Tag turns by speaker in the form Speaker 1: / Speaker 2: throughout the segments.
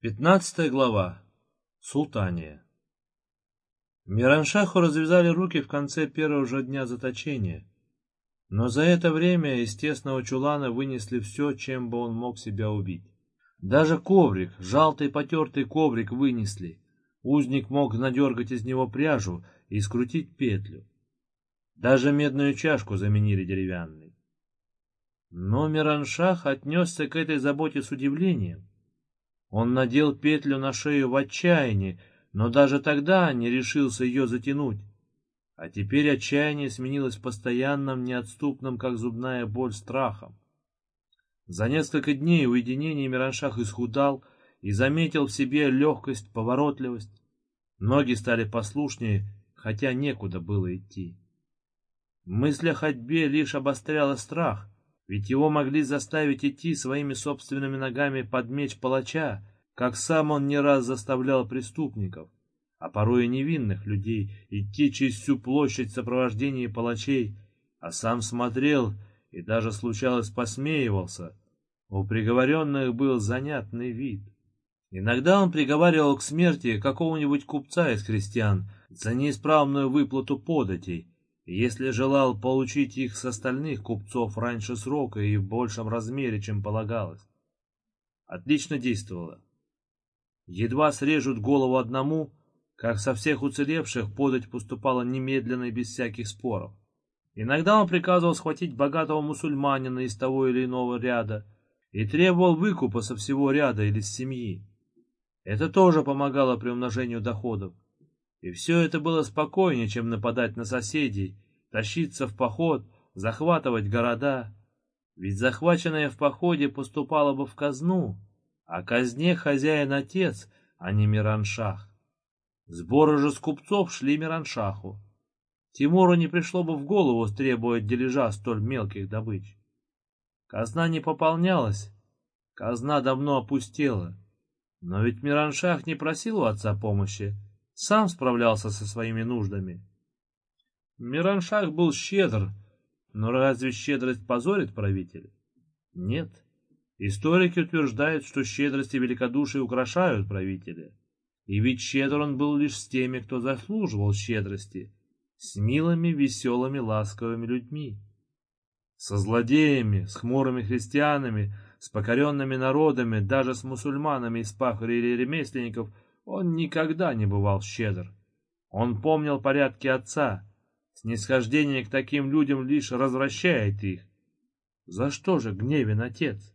Speaker 1: Пятнадцатая глава. Султания. Мираншаху развязали руки в конце первого же дня заточения, но за это время из тесного чулана вынесли все, чем бы он мог себя убить. Даже коврик, желтый потертый коврик вынесли. Узник мог надергать из него пряжу и скрутить петлю. Даже медную чашку заменили деревянной. Но Мираншах отнесся к этой заботе с удивлением. Он надел петлю на шею в отчаянии, но даже тогда не решился ее затянуть. А теперь отчаяние сменилось постоянным, неотступным, как зубная боль, страхом. За несколько дней уединения Мираншах исхудал и заметил в себе легкость, поворотливость. Ноги стали послушнее, хотя некуда было идти. Мысль о ходьбе лишь обостряла страх — ведь его могли заставить идти своими собственными ногами под меч палача, как сам он не раз заставлял преступников, а порой и невинных людей, идти через всю площадь в сопровождении палачей, а сам смотрел и даже случалось посмеивался. У приговоренных был занятный вид. Иногда он приговаривал к смерти какого-нибудь купца из христиан за неисправную выплату податей, если желал получить их с остальных купцов раньше срока и в большем размере, чем полагалось. Отлично действовало. Едва срежут голову одному, как со всех уцелевших подать поступала немедленно и без всяких споров. Иногда он приказывал схватить богатого мусульманина из того или иного ряда и требовал выкупа со всего ряда или с семьи. Это тоже помогало при умножению доходов. И все это было спокойнее, чем нападать на соседей, тащиться в поход, захватывать города. Ведь захваченное в походе поступало бы в казну, а казне хозяин отец, а не Мираншах. Сборы же с купцов шли Мираншаху. Тимуру не пришло бы в голову требовать дележа столь мелких добыч. Казна не пополнялась, казна давно опустела. Но ведь Мираншах не просил у отца помощи, сам справлялся со своими нуждами. Мираншах был щедр, но разве щедрость позорит правителя? Нет. Историки утверждают, что щедрость и великодушие украшают правителя. И ведь щедр он был лишь с теми, кто заслуживал щедрости, с милыми, веселыми, ласковыми людьми. Со злодеями, с хмурыми христианами, с покоренными народами, даже с мусульманами из пахарей или ремесленников – он никогда не бывал щедр. Он помнил порядки отца. Снисхождение к таким людям лишь развращает их. За что же гневен отец?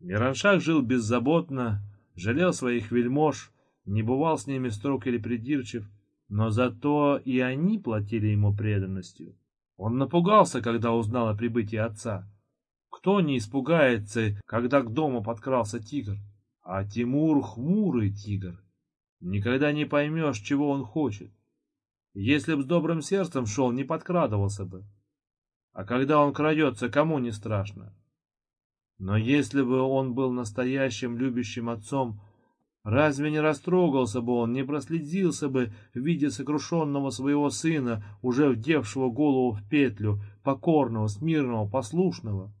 Speaker 1: Мираншах жил беззаботно, жалел своих вельмож, не бывал с ними строг или придирчив, но зато и они платили ему преданностью. Он напугался, когда узнал о прибытии отца. Кто не испугается, когда к дому подкрался тигр? А Тимур хмурый тигр. Никогда не поймешь, чего он хочет. Если б с добрым сердцем шел, не подкрадывался бы. А когда он крадется, кому не страшно? Но если бы он был настоящим любящим отцом, разве не растрогался бы он, не проследился бы в виде сокрушенного своего сына, уже вдевшего голову в петлю, покорного, смирного, послушного?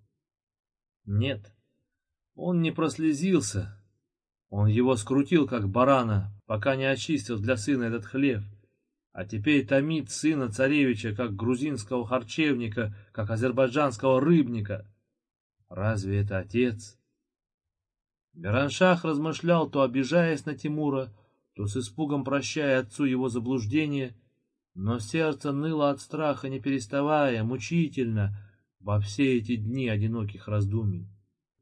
Speaker 1: Нет, он не прослезился, он его скрутил, как барана, пока не очистил для сына этот хлеб, а теперь томит сына царевича, как грузинского харчевника, как азербайджанского рыбника. Разве это отец? Мираншах размышлял, то обижаясь на Тимура, то с испугом прощая отцу его заблуждение, но сердце ныло от страха, не переставая, мучительно, во все эти дни одиноких раздумий.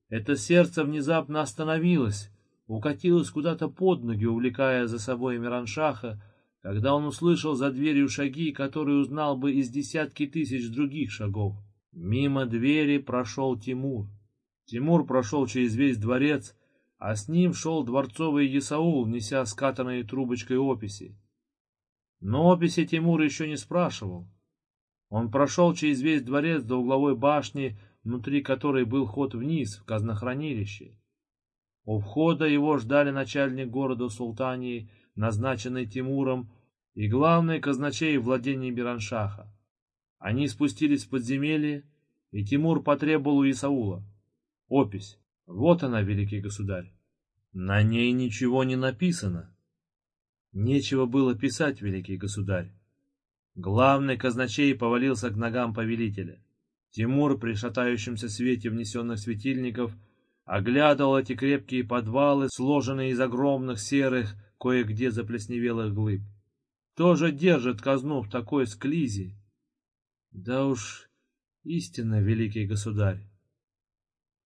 Speaker 1: Это сердце внезапно остановилось, укатилась куда-то под ноги, увлекая за собой Мираншаха, когда он услышал за дверью шаги, которые узнал бы из десятки тысяч других шагов. Мимо двери прошел Тимур. Тимур прошел через весь дворец, а с ним шел дворцовый Есаул, неся скатанные трубочкой описи. Но описи Тимур еще не спрашивал. Он прошел через весь дворец до угловой башни, внутри которой был ход вниз, в казнохранилище. У входа его ждали начальник города Султании, назначенный Тимуром, и главный казначей владения Бираншаха. Они спустились в подземелье, и Тимур потребовал у Исаула. Опись. Вот она, великий государь. На ней ничего не написано. Нечего было писать, великий государь. Главный казначей повалился к ногам повелителя. Тимур при шатающемся свете внесенных светильников оглядывал эти крепкие подвалы, сложенные из огромных серых, кое-где заплесневелых глыб. Тоже держит казну в такой склизи. Да уж, истинно, великий государь.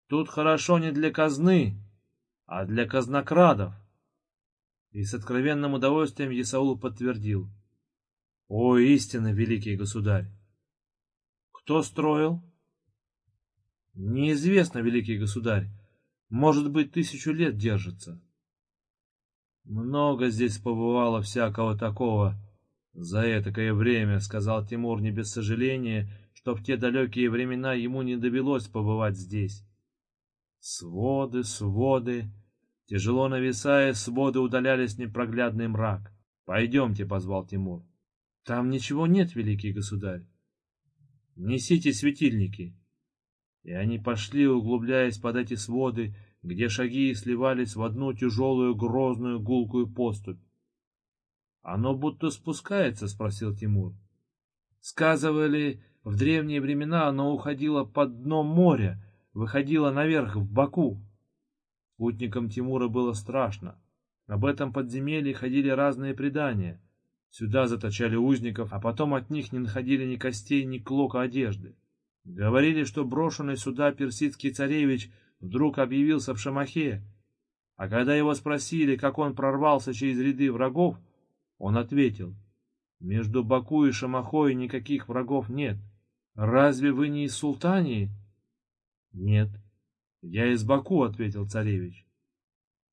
Speaker 1: Тут хорошо не для казны, а для казнокрадов. И с откровенным удовольствием Исаул подтвердил. О, истинно, великий государь! Кто строил? Неизвестно, великий государь. Может быть, тысячу лет держится. Много здесь побывало всякого такого за этакое время, сказал Тимур не без сожаления, что в те далекие времена ему не довелось побывать здесь. Своды, своды, тяжело нависая, своды удалялись непроглядный мрак. «Пойдемте», — позвал Тимур. «Там ничего нет, великий государь. Несите светильники». И они пошли, углубляясь под эти своды, где шаги сливались в одну тяжелую, грозную, гулкую поступь. «Оно будто спускается?» — спросил Тимур. «Сказывали, в древние времена оно уходило под дно моря, выходила наверх, в Баку. Путникам Тимура было страшно. Об этом подземелье ходили разные предания. Сюда заточали узников, а потом от них не находили ни костей, ни клока одежды. Говорили, что брошенный сюда персидский царевич вдруг объявился в Шамахе, а когда его спросили, как он прорвался через ряды врагов, он ответил, «Между Баку и Шамахой никаких врагов нет. Разве вы не из Султании?» Нет. Я из Баку, ответил царевич.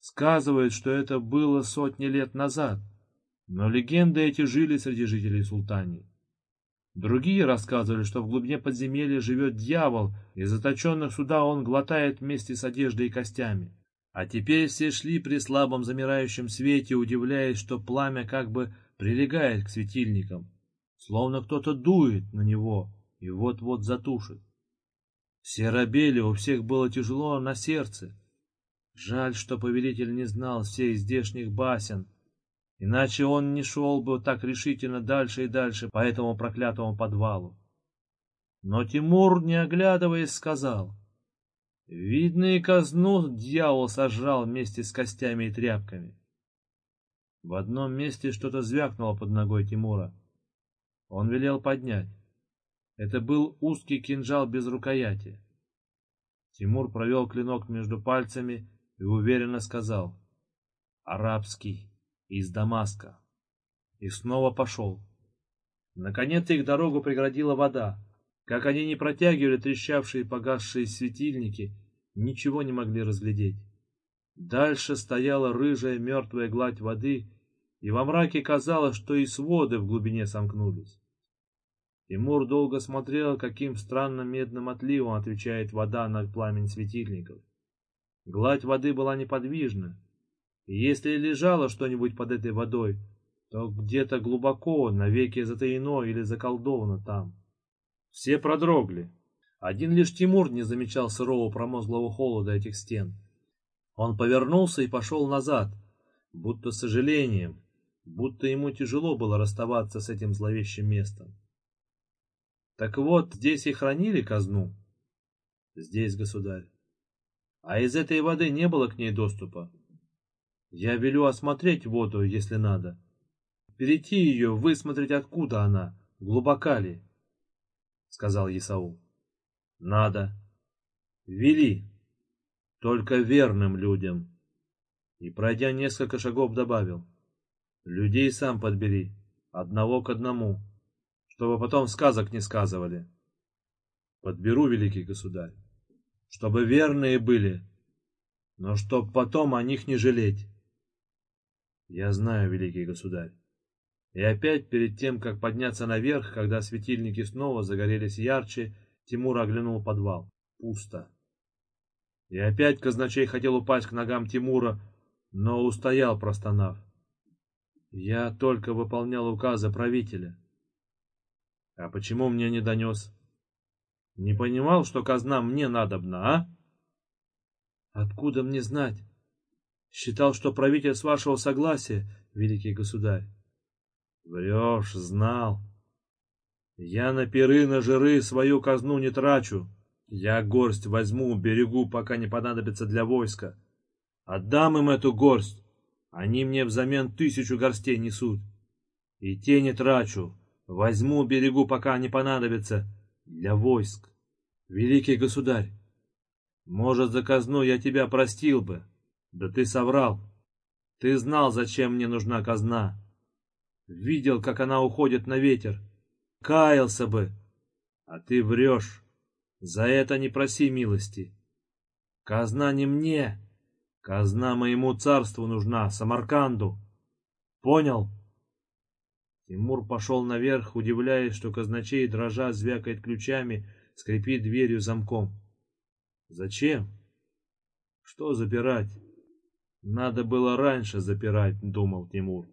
Speaker 1: Сказывают, что это было сотни лет назад, но легенды эти жили среди жителей Султании. Другие рассказывали, что в глубине подземелья живет дьявол, и заточенных сюда он глотает вместе с одеждой и костями. А теперь все шли при слабом замирающем свете, удивляясь, что пламя как бы прилегает к светильникам, словно кто-то дует на него и вот-вот затушит. Все робели, у всех было тяжело на сердце. Жаль, что повелитель не знал всех здешних басен, иначе он не шел бы так решительно дальше и дальше по этому проклятому подвалу. Но Тимур, не оглядываясь, сказал, «Видно, и казну дьявол сожрал вместе с костями и тряпками». В одном месте что-то звякнуло под ногой Тимура. Он велел поднять. Это был узкий кинжал без рукояти. Тимур провел клинок между пальцами и уверенно сказал «Арабский, из Дамаска». И снова пошел. Наконец их дорогу преградила вода. Как они не протягивали трещавшие погасшие светильники, ничего не могли разглядеть. Дальше стояла рыжая мертвая гладь воды, и во мраке казалось, что и своды в глубине сомкнулись. Тимур долго смотрел, каким странным медным отливом отвечает вода на пламень светильников. Гладь воды была неподвижна, если лежало что-нибудь под этой водой, то где-то глубоко, навеки затаено или заколдовано там. Все продрогли. Один лишь Тимур не замечал сырого промозглого холода этих стен. Он повернулся и пошел назад, будто с сожалением, будто ему тяжело было расставаться с этим зловещим местом. Так вот, здесь и хранили казну? Здесь, государь. А из этой воды не было к ней доступа. Я велю осмотреть воду, если надо. Перейти ее, высмотреть, откуда она, глубока ли, — сказал Исаул. Надо. Вели. Только верным людям. И, пройдя несколько шагов, добавил. Людей сам подбери, одного к одному чтобы потом сказок не сказывали. Подберу, великий государь, чтобы верные были, но чтоб потом о них не жалеть. Я знаю, великий государь. И опять перед тем, как подняться наверх, когда светильники снова загорелись ярче, Тимур оглянул подвал. Пусто. И опять казначей хотел упасть к ногам Тимура, но устоял, простонав. Я только выполнял указы правителя. А почему мне не донес? Не понимал, что казна мне надобна, а? Откуда мне знать? Считал, что правитель с вашего согласия, великий государь. Врешь, знал. Я на перы, на жиры свою казну не трачу. Я горсть возьму, берегу, пока не понадобится для войска. Отдам им эту горсть. Они мне взамен тысячу горстей несут. И те не трачу. Возьму, берегу, пока не понадобится для войск. Великий государь, может, за казну я тебя простил бы. Да ты соврал. Ты знал, зачем мне нужна казна. Видел, как она уходит на ветер. Каялся бы. А ты врешь. За это не проси милости. Казна не мне. Казна моему царству нужна, Самарканду. Понял? Тимур пошел наверх, удивляясь, что казначей, дрожа, звякает ключами, скрипит дверью замком. Зачем? Что запирать? Надо было раньше запирать, думал Тимур.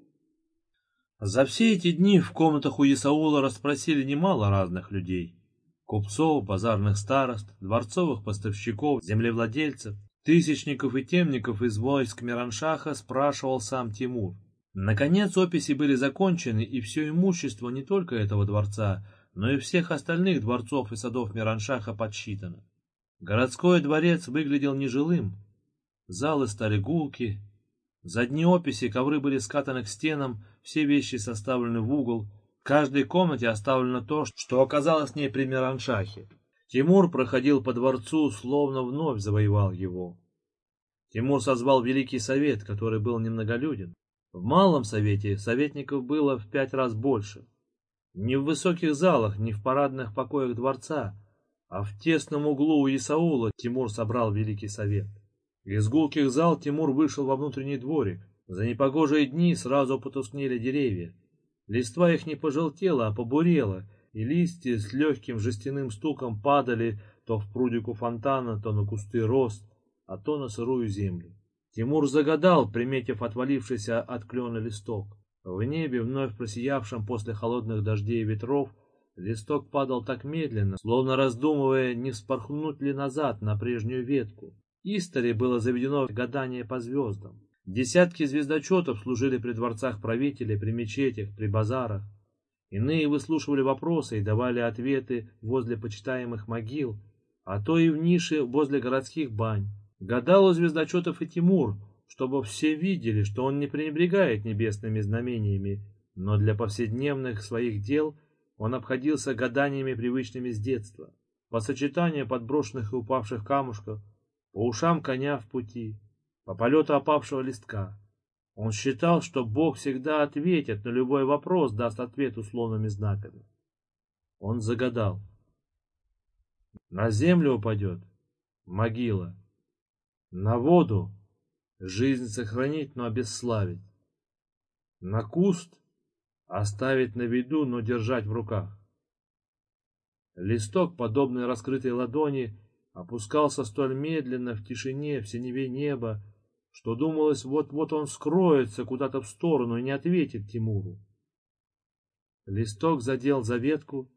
Speaker 1: За все эти дни в комнатах у Исаула расспросили немало разных людей. Купцов, базарных старост, дворцовых поставщиков, землевладельцев, тысячников и темников из войск Мираншаха спрашивал сам Тимур. Наконец описи были закончены, и все имущество не только этого дворца, но и всех остальных дворцов и садов Мираншаха подсчитано. Городской дворец выглядел нежилым. Залы стали гулки. За дни описи ковры были скатаны к стенам, все вещи составлены в угол. В каждой комнате оставлено то, что оказалось в ней при Мираншахе. Тимур проходил по дворцу, словно вновь завоевал его. Тимур созвал Великий Совет, который был немноголюден. В Малом Совете советников было в пять раз больше. Не в высоких залах, не в парадных покоях дворца, а в тесном углу у Исаула Тимур собрал Великий Совет. Из гулких зал Тимур вышел во внутренний дворик. За непогожие дни сразу потускнели деревья. Листва их не пожелтела, а побурела, и листья с легким жестяным стуком падали то в прудику фонтана, то на кусты роз, а то на сырую землю. Тимур загадал, приметив отвалившийся от клена листок. В небе, вновь просиявшем после холодных дождей и ветров, Листок падал так медленно, словно раздумывая, не вспорхнуть ли назад на прежнюю ветку. Истори было заведено гадание по звездам. Десятки звездочетов служили при дворцах правителей, при мечетях, при базарах. Иные выслушивали вопросы и давали ответы возле почитаемых могил, а то и в нише возле городских бань. Гадал у звездочетов и Тимур, чтобы все видели, что он не пренебрегает небесными знамениями, но для повседневных своих дел – он обходился гаданиями, привычными с детства, по сочетанию подброшенных и упавших камушков, по ушам коня в пути, по полету опавшего листка. Он считал, что Бог всегда ответит на любой вопрос, даст ответ условными знаками. Он загадал. На землю упадет могила, на воду жизнь сохранить, но обесславить, на куст Оставить на виду, но держать в руках. Листок, подобный раскрытой ладони, опускался столь медленно в тишине, в синеве неба, что думалось, вот-вот он скроется куда-то в сторону и не ответит Тимуру. Листок задел за ветку,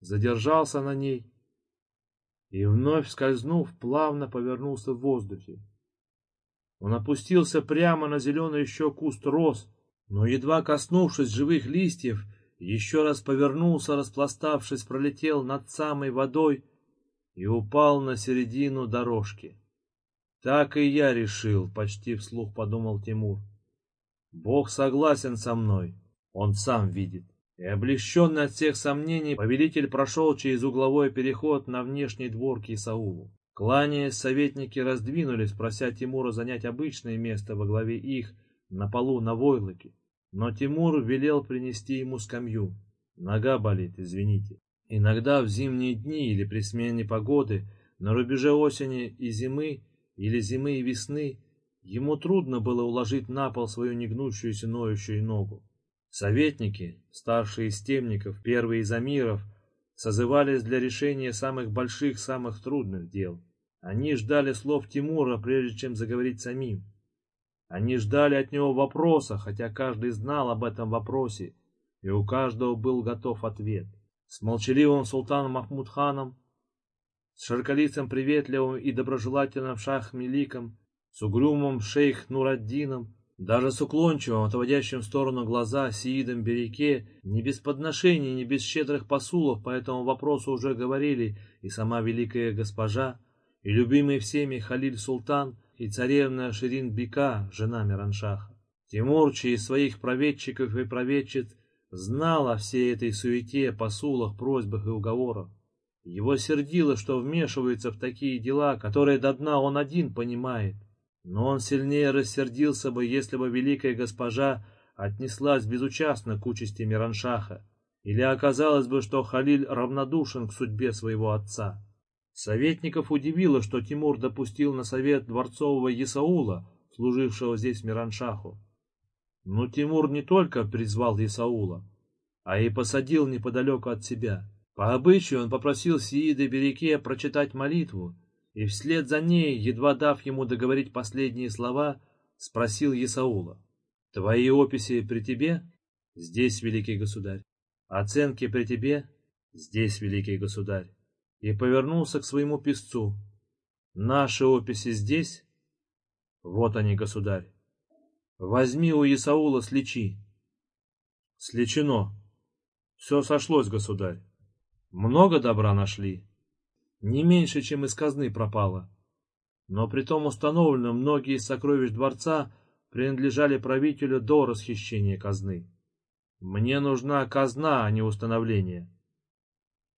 Speaker 1: задержался на ней и, вновь скользнув, плавно повернулся в воздухе. Он опустился прямо на зеленый еще куст роз, но, едва коснувшись живых листьев, еще раз повернулся, распластавшись, пролетел над самой водой и упал на середину дорожки. Так и я решил, почти вслух подумал Тимур. Бог согласен со мной, он сам видит. И облегченный от всех сомнений, повелитель прошел через угловой переход на внешний двор к Исаулу. Кланяясь, советники раздвинулись, прося Тимура занять обычное место во главе их, на полу на войлоке. Но Тимур велел принести ему скамью. Нога болит, извините. Иногда в зимние дни или при смене погоды, на рубеже осени и зимы, или зимы и весны, ему трудно было уложить на пол свою негнущуюся ноющую ногу. Советники, старшие из темников, первые из амиров, созывались для решения самых больших, самых трудных дел. Они ждали слов Тимура, прежде чем заговорить самим. Они ждали от него вопроса, хотя каждый знал об этом вопросе, и у каждого был готов ответ. С молчаливым султаном Махмудханом, с широколицым приветливым и доброжелательным шах Меликом, с угрюмым шейх Нураддином, даже с уклончивым, отводящим в сторону глаза Сиидом Береке, не без подношений, не без щедрых посулов по этому вопросу уже говорили и сама великая госпожа, и любимый всеми Халиль Султан, и царевна Ширин Бека, жена Мираншаха. Тимур через своих проведчиков и проведчиц знал о всей этой суете, посулах, просьбах и уговорах. Его сердило, что вмешивается в такие дела, которые до дна он один понимает. Но он сильнее рассердился бы, если бы великая госпожа отнеслась безучастно к участи Мираншаха, или оказалось бы, что Халиль равнодушен к судьбе своего отца. Советников удивило, что Тимур допустил на совет дворцового Исаула, служившего здесь Мираншаху. Но Тимур не только призвал Исаула, а и посадил неподалеку от себя. По обычаю он попросил Сиида Береке прочитать молитву, и вслед за ней, едва дав ему договорить последние слова, спросил Исаула. «Твои описи при тебе?» «Здесь, великий государь». «Оценки при тебе?» «Здесь, великий государь» и повернулся к своему писцу. «Наши описи здесь?» «Вот они, государь. Возьми у Исаула слечи». «Слечено. Все сошлось, государь. Много добра нашли. Не меньше, чем из казны пропало. Но при том установлено, многие из сокровищ дворца принадлежали правителю до расхищения казны. Мне нужна казна, а не установление».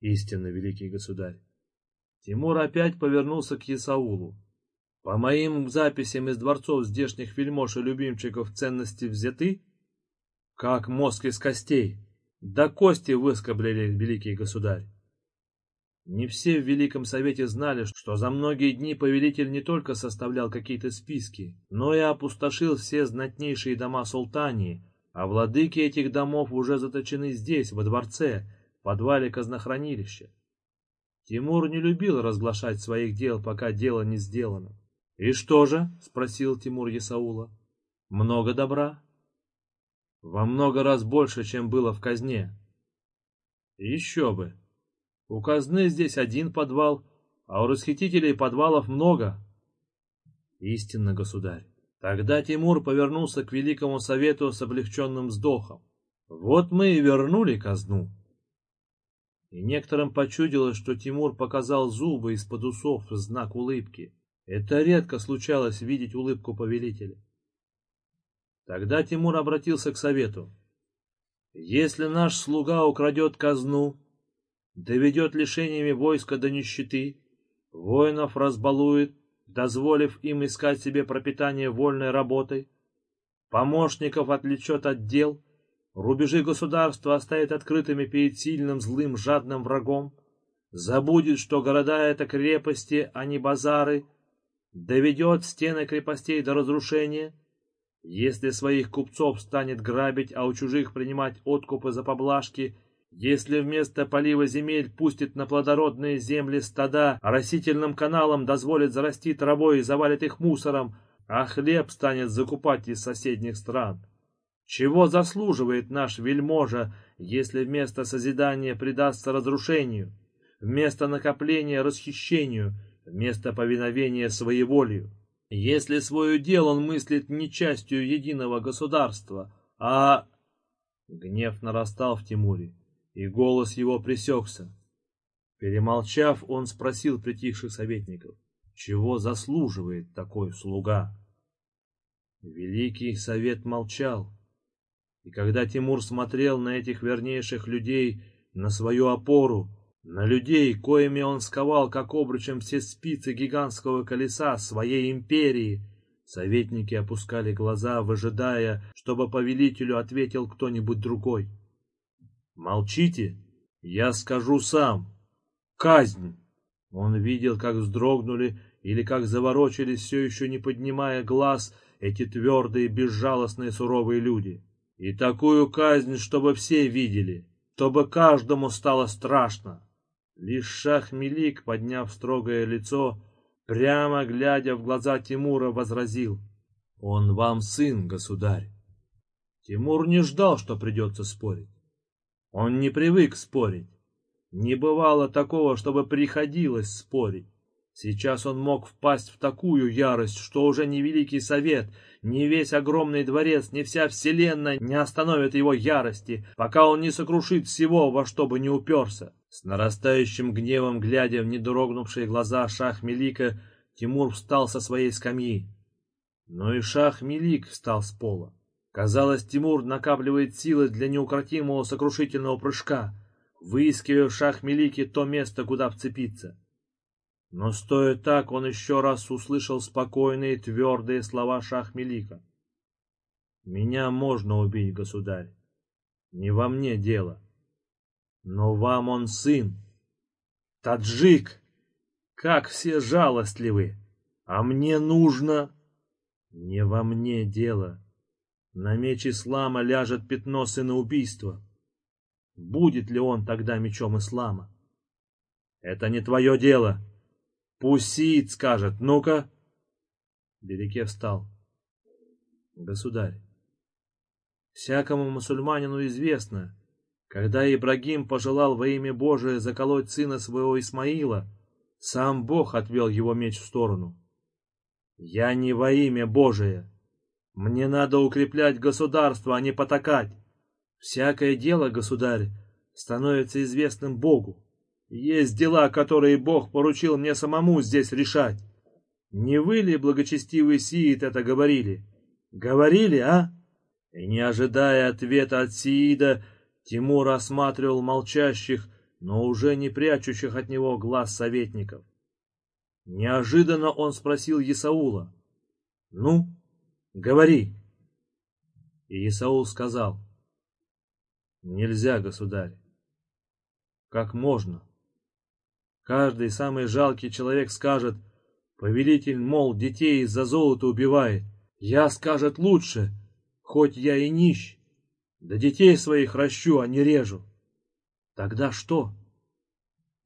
Speaker 1: Истинно, великий государь. Тимур опять повернулся к Исаулу. По моим записям из дворцов здешних вельмож и любимчиков ценности взяты, как мозг из костей, да кости выскоблили великий государь. Не все в Великом Совете знали, что за многие дни повелитель не только составлял какие-то списки, но и опустошил все знатнейшие дома султании, а владыки этих домов уже заточены здесь, во дворце, в подвале казнохранилища. Тимур не любил разглашать своих дел, пока дело не сделано. — И что же? — спросил Тимур Ясаула. — Много добра? — Во много раз больше, чем было в казне. — Еще бы. У казны здесь один подвал, а у расхитителей подвалов много. — Истинно, государь. Тогда Тимур повернулся к Великому Совету с облегченным вздохом. Вот мы и вернули казну и некоторым почудилось, что Тимур показал зубы из-под усов в знак улыбки. Это редко случалось видеть улыбку повелителя. Тогда Тимур обратился к совету. «Если наш слуга украдет казну, доведет лишениями войска до нищеты, воинов разбалует, дозволив им искать себе пропитание вольной работой, помощников отвлечет от дел, Рубежи государства оставит открытыми перед сильным, злым, жадным врагом, забудет, что города — это крепости, а не базары, доведет стены крепостей до разрушения, если своих купцов станет грабить, а у чужих принимать откупы за поблажки, если вместо полива земель пустит на плодородные земли стада, а растительным каналам дозволит зарасти травой и завалит их мусором, а хлеб станет закупать из соседних стран. Чего заслуживает наш вельможа, если вместо созидания предастся разрушению, вместо накопления расхищению, вместо повиновения своеволию? Если свое дело он мыслит не частью единого государства, а... Гнев нарастал в Тимуре, и голос его пресекся. Перемолчав, он спросил притихших советников, чего заслуживает такой слуга? Великий совет молчал. И когда Тимур смотрел на этих вернейших людей, на свою опору, на людей, коими он сковал, как обручем, все спицы гигантского колеса своей империи, советники опускали глаза, выжидая, чтобы повелителю ответил кто-нибудь другой. «Молчите, я скажу сам. Казнь!» Он видел, как вздрогнули или как заворочились, все еще не поднимая глаз, эти твердые, безжалостные, суровые люди. И такую казнь, чтобы все видели, чтобы каждому стало страшно. Лишь Шах-Мелик, подняв строгое лицо, прямо глядя в глаза Тимура, возразил. «Он вам сын, государь». Тимур не ждал, что придется спорить. Он не привык спорить. Не бывало такого, чтобы приходилось спорить. Сейчас он мог впасть в такую ярость, что уже ни Великий Совет, ни весь огромный дворец, ни вся вселенная не остановят его ярости, пока он не сокрушит всего, во что бы не уперся. С нарастающим гневом, глядя в недрогнувшие глаза шах Мелика, Тимур встал со своей скамьи. Но и шах Мелик встал с пола. Казалось, Тимур накапливает силы для неукротимого сокрушительного прыжка, выискивая в шах Мелике то место, куда вцепиться. Но стоя так, он еще раз услышал спокойные твердые слова Шахмелика. «Меня можно убить, государь. Не во мне дело. Но вам он сын. Таджик! Как все жалостливы! А мне нужно...» «Не во мне дело. На меч ислама ляжет пятно сына убийства. Будет ли он тогда мечом ислама? Это не твое дело!» Пусит, скажет. Ну-ка. Береке встал. Государь, всякому мусульманину известно, когда Ибрагим пожелал во имя Божие заколоть сына своего Исмаила, сам Бог отвел его меч в сторону. Я не во имя Божие. Мне надо укреплять государство, а не потакать. Всякое дело, государь, становится известным Богу. Есть дела, которые Бог поручил мне самому здесь решать. Не вы ли, благочестивый Сиид, это говорили? Говорили, а? И не ожидая ответа от Сиида, Тимур осматривал молчащих, но уже не прячущих от него глаз советников. Неожиданно он спросил Исаула. «Ну, говори». И Исаул сказал. «Нельзя, государь». «Как можно?» Каждый самый жалкий человек скажет, повелитель, мол, детей из-за золота убивает. Я, скажет, лучше, хоть я и нищ. Да детей своих ращу, а не режу. Тогда что?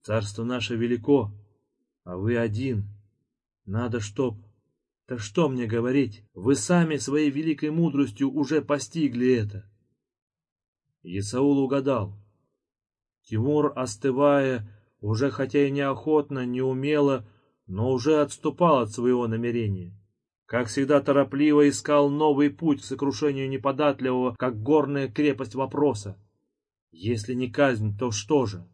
Speaker 1: Царство наше велико, а вы один. Надо чтоб... Так что мне говорить? Вы сами своей великой мудростью уже постигли это. Исаул угадал. Тимур, остывая, уже хотя и неохотно, неумело, но уже отступал от своего намерения. Как всегда торопливо искал новый путь к сокрушению неподатливого, как горная крепость вопроса. Если не казнь, то что же?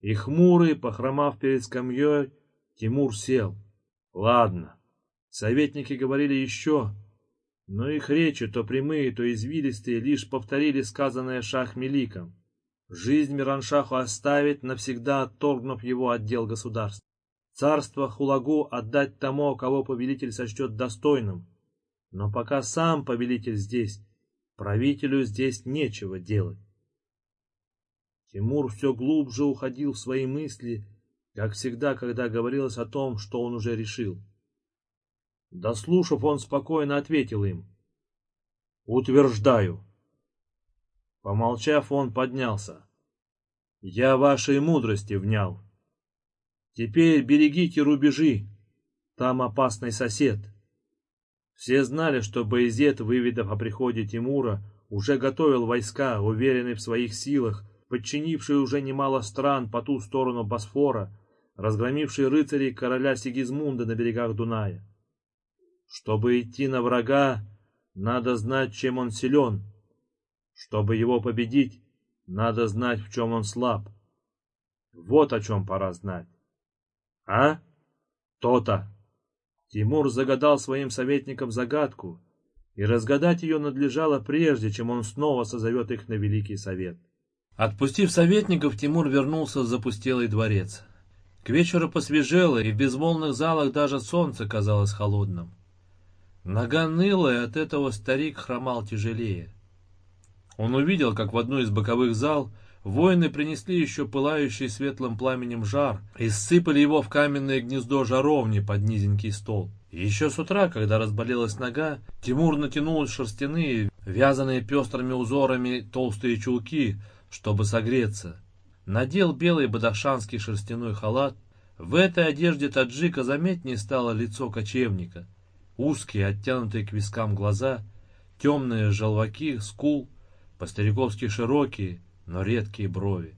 Speaker 1: И хмурый, похромав перед скамьей, Тимур сел. Ладно. Советники говорили еще, но их речи, то прямые, то извилистые, лишь повторили сказанное Шах-Меликом. Жизнь Мираншаху оставить, навсегда отторгнув его отдел государства. Царство Хулагу отдать тому, кого повелитель сочтет достойным. Но пока сам повелитель здесь, правителю здесь нечего делать. Тимур все глубже уходил в свои мысли, как всегда, когда говорилось о том, что он уже решил. Дослушав, он спокойно ответил им. «Утверждаю». Помолчав, он поднялся. «Я вашей мудрости внял. Теперь берегите рубежи, там опасный сосед». Все знали, что Боязет, выведав о приходе Тимура, уже готовил войска, уверенный в своих силах, подчинивший уже немало стран по ту сторону Босфора, разгромивший рыцарей короля Сигизмунда на берегах Дуная. Чтобы идти на врага, надо знать, чем он силен, чтобы его победить, надо знать, в чем он слаб. Вот о чем пора знать. А? То-то. Тимур загадал своим советникам загадку, и разгадать ее надлежало прежде, чем он снова созовет их на Великий Совет. Отпустив советников, Тимур вернулся в запустелый дворец. К вечеру посвежело, и в безмолвных залах даже солнце казалось холодным. Нога ныла, и от этого старик хромал тяжелее. Он увидел, как в одну из боковых зал воины принесли еще пылающий светлым пламенем жар и ссыпали его в каменное гнездо жаровни под низенький стол. Еще с утра, когда разболелась нога, Тимур натянул шерстяные, вязаные пестрыми узорами толстые чулки, чтобы согреться. Надел белый бадахшанский шерстяной халат. В этой одежде таджика заметнее стало лицо кочевника. Узкие, оттянутые к вискам глаза, темные желваки, скул — по-стариковски широкие, но редкие брови.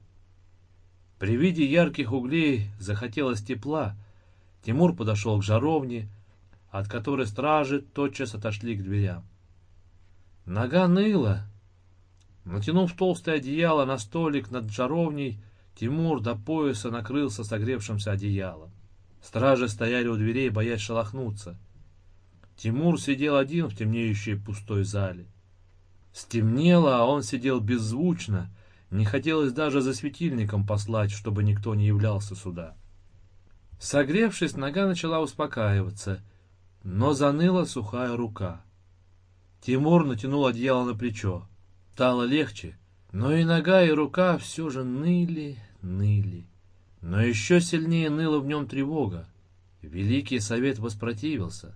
Speaker 1: При виде ярких углей захотелось тепла, Тимур подошел к жаровне, от которой стражи тотчас отошли к дверям. Нога ныла. Натянув толстое одеяло на столик над жаровней, Тимур до пояса накрылся согревшимся одеялом. Стражи стояли у дверей, боясь шелохнуться. Тимур сидел один в темнеющей пустой зале. Стемнело, а он сидел беззвучно, не хотелось даже за светильником послать, чтобы никто не являлся сюда. Согревшись, нога начала успокаиваться, но заныла сухая рука. Тимур натянул одеяло на плечо. Стало легче, но и нога, и рука все же ныли, ныли. Но еще сильнее ныла в нем тревога. Великий совет воспротивился.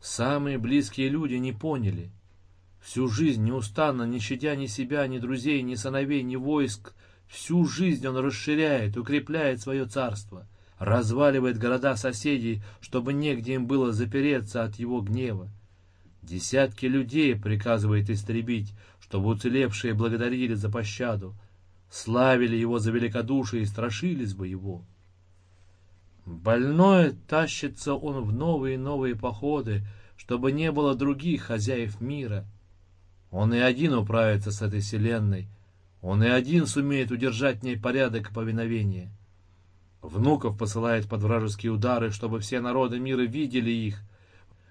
Speaker 1: Самые близкие люди не поняли. Всю жизнь неустанно, не щадя ни себя, ни друзей, ни сыновей, ни войск, всю жизнь он расширяет, укрепляет свое царство, разваливает города соседей, чтобы негде им было запереться от его гнева. Десятки людей приказывает истребить, чтобы уцелевшие благодарили за пощаду, славили его за великодушие и страшились бы его. Больной тащится он в новые и новые походы, чтобы не было других хозяев мира. Он и один управится с этой вселенной, он и один сумеет удержать в ней порядок и повиновение. Внуков посылает под вражеские удары, чтобы все народы мира видели их,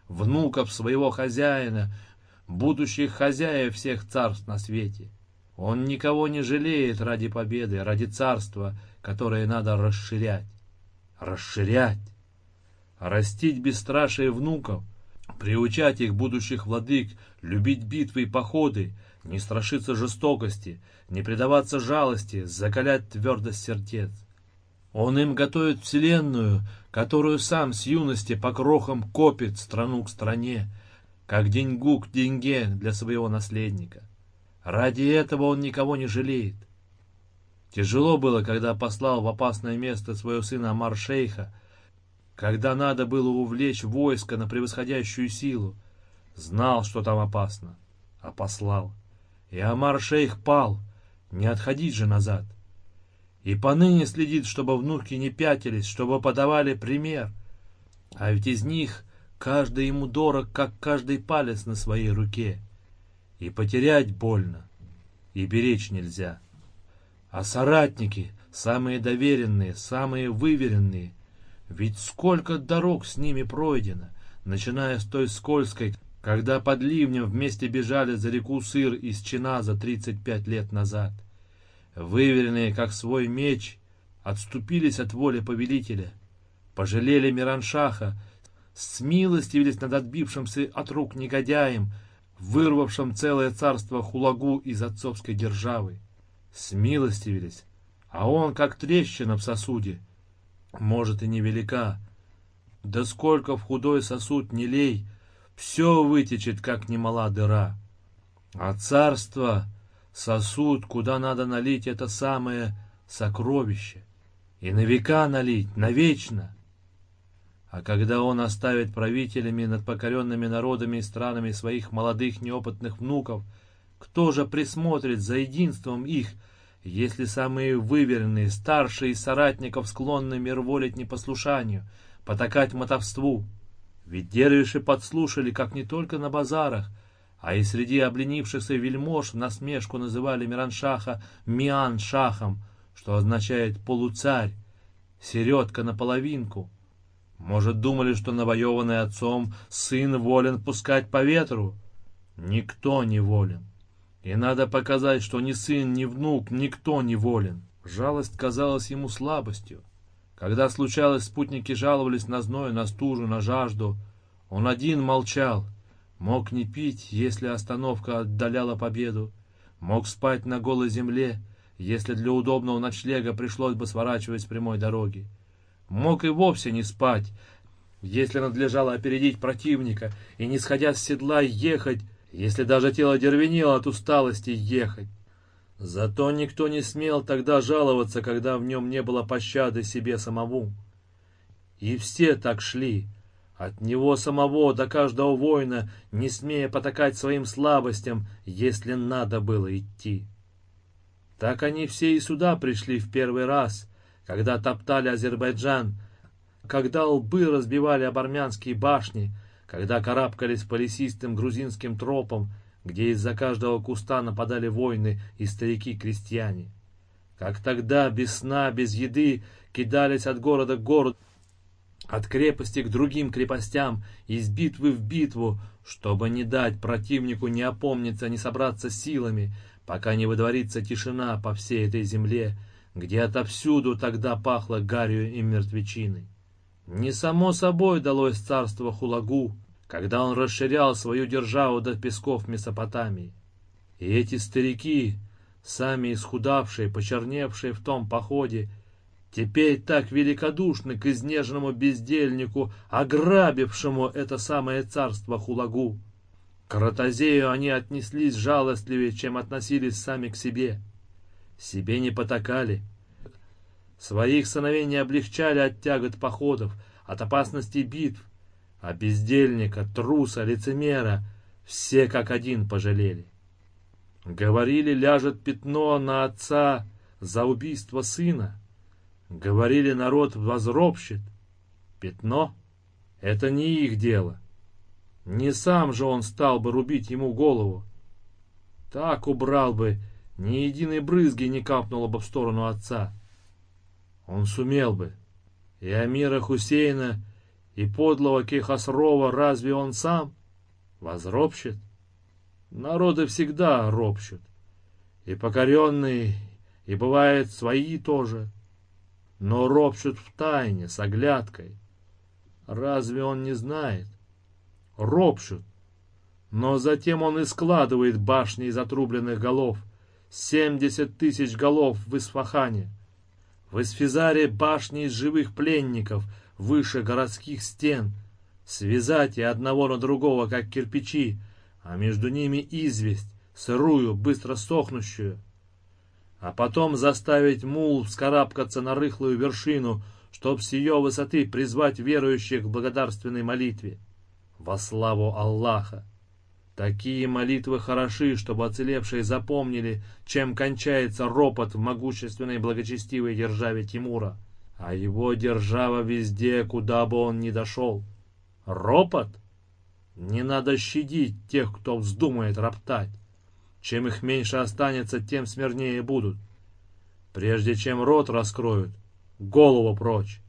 Speaker 1: внуков своего хозяина, будущих хозяев всех царств на свете. Он никого не жалеет ради победы, ради царства, которое надо расширять. Расширять. Растить бесстрашие внуков, приучать их будущих владык, любить битвы и походы, не страшиться жестокости, не предаваться жалости, закалять твердость сердец. Он им готовит вселенную, которую сам с юности по крохам копит страну к стране, как деньгу к деньге для своего наследника. Ради этого он никого не жалеет. Тяжело было, когда послал в опасное место своего сына Амар-шейха, когда надо было увлечь войско на превосходящую силу. Знал, что там опасно, а послал. И Амар-шейх пал, не отходить же назад. И поныне следит, чтобы внуки не пятились, чтобы подавали пример. А ведь из них каждый ему дорог, как каждый палец на своей руке. И потерять больно, и беречь нельзя. А соратники, самые доверенные, самые выверенные, ведь сколько дорог с ними пройдено, начиная с той скользкой, когда под ливнем вместе бежали за реку Сыр из Чиназа 35 лет назад. Выверенные, как свой меч, отступились от воли повелителя, пожалели Мираншаха, смилостивились над отбившимся от рук негодяем, вырвавшим целое царство Хулагу из отцовской державы. Смилостивились, а он, как трещина в сосуде, может и невелика. Да сколько в худой сосуд не лей, все вытечет, как немала дыра. А царство, сосуд, куда надо налить это самое сокровище. И на века налить, навечно. А когда он оставит правителями над покоренными народами и странами своих молодых неопытных внуков, кто же присмотрит за единством их, если самые выверенные, старшие из соратников склонны мирволить непослушанию, потакать мотовству? Ведь дервиши подслушали, как не только на базарах, а и среди обленившихся вельмож в насмешку называли Мираншаха Миан-шахом, что означает «полуцарь», «середка наполовинку». Может, думали, что навоеванный отцом сын волен пускать по ветру? Никто не волен. И надо показать, что ни сын, ни внук, никто не волен. Жалость казалась ему слабостью. Когда случалось, спутники жаловались на зной, на стужу, на жажду. Он один молчал. Мог не пить, если остановка отдаляла победу. Мог спать на голой земле, если для удобного ночлега пришлось бы сворачивать с прямой дороги. Мог и вовсе не спать, если надлежало опередить противника и, не сходя с седла, ехать, если даже тело дервенело от усталости ехать. Зато никто не смел тогда жаловаться, когда в нем не было пощады себе самому. И все так шли, от него самого до каждого воина, не смея потакать своим слабостям, если надо было идти. Так они все и сюда пришли в первый раз, когда топтали Азербайджан, когда лбы разбивали об армянские башни, когда карабкались по лесистым грузинским тропам, где из-за каждого куста нападали воины и старики-крестьяне. Как тогда, без сна, без еды, кидались от города к городу, от крепости к другим крепостям, из битвы в битву, чтобы не дать противнику ни опомниться, ни собраться силами, пока не выдворится тишина по всей этой земле, где отовсюду тогда пахло гарью и мертвечиной. Не само собой далось царство Хулагу, когда он расширял свою державу до песков Месопотамии. И эти старики, сами исхудавшие, почерневшие в том походе, теперь так великодушны к изнеженному бездельнику, ограбившему это самое царство Хулагу. К Ротозею они отнеслись жалостливее, чем относились сами к себе. Себе не потакали. Своих сыновей не облегчали от тягот походов, от опасностей битв, а бездельника, труса, лицемера все как один пожалели. Говорили, ляжет пятно на отца за убийство сына. Говорили, народ возропщит. Пятно — это не их дело. Не сам же он стал бы рубить ему голову. Так убрал бы, ни единой брызги не капнуло бы в сторону отца. Он сумел бы. И Амира Хусейна и подлого Кихасрова разве он сам возропщет? Народы всегда ропщут. И покоренные, и бывает свои тоже. Но ропщут в тайне, с оглядкой. Разве он не знает? Ропщут. Но затем он и складывает башни из отрубленных голов. Семьдесят тысяч голов в Исфахане. В Исфизаре башни из живых пленников — выше городских стен, связать и одного на другого, как кирпичи, а между ними известь, сырую, быстро сохнущую. А потом заставить мул вскарабкаться на рыхлую вершину, чтоб с ее высоты призвать верующих к благодарственной молитве. Во славу Аллаха! Такие молитвы хороши, чтобы оцелевшие запомнили, чем кончается ропот в могущественной благочестивой державе Тимура а его держава везде, куда бы он ни дошел. Ропот? Не надо щадить тех, кто вздумает роптать. Чем их меньше останется, тем смирнее будут. Прежде чем рот раскроют, голову прочь.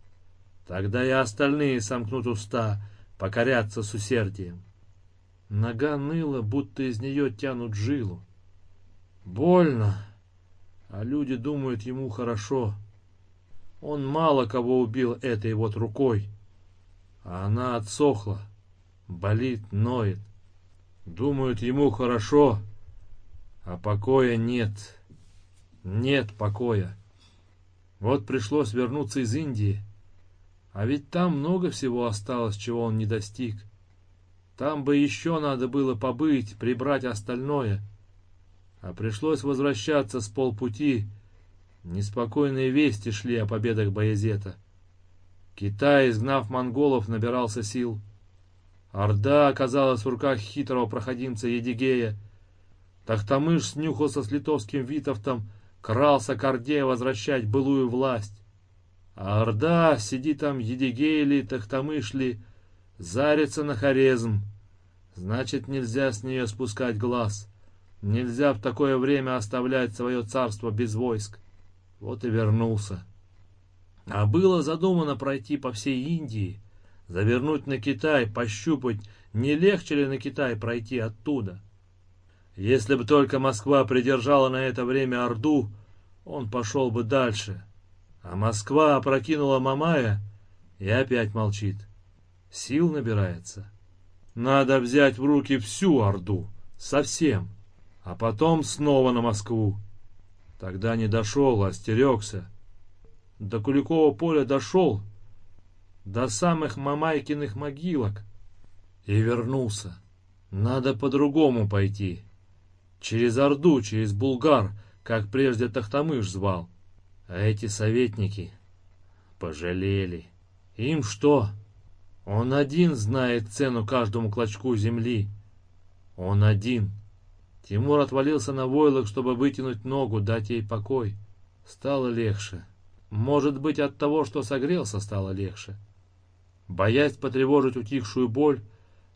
Speaker 1: Тогда и остальные сомкнут уста, покорятся с усердием. Нога ныла, будто из нее тянут жилу. Больно, а люди думают ему хорошо. Он мало кого убил этой вот рукой. А она отсохла, болит, ноет. Думают, ему хорошо, а покоя нет. Нет покоя. Вот пришлось вернуться из Индии. А ведь там много всего осталось, чего он не достиг. Там бы еще надо было побыть, прибрать остальное. А пришлось возвращаться с полпути, Неспокойные вести шли о победах Баязета. Китай, изгнав монголов, набирался сил. Орда оказалась в руках хитрого проходимца Едигея. Тахтамыш снюхался с литовским Витовтом, крался к Орде возвращать былую власть. А Орда, сиди там Едигей ли, Тахтамыш ли, зарится на Хорезм. Значит, нельзя с нее спускать глаз. Нельзя в такое время оставлять свое царство без войск. Вот и вернулся. А было задумано пройти по всей Индии, завернуть на Китай, пощупать, не легче ли на Китай пройти оттуда. Если бы только Москва придержала на это время Орду, он пошел бы дальше. А Москва опрокинула Мамая и опять молчит. Сил набирается. Надо взять в руки всю Орду, совсем, а потом снова на Москву. Тогда не дошел, остерегся. До Куликова поля дошел, до самых Мамайкиных могилок. И вернулся. Надо по-другому пойти. Через Орду, через Булгар, как прежде Тахтамыш звал. А эти советники пожалели. Им что? Он один знает цену каждому клочку земли. Он один. Тимур отвалился на войлок, чтобы вытянуть ногу, дать ей покой. Стало легче. Может быть, от того, что согрелся, стало легче. боясь потревожить утихшую боль,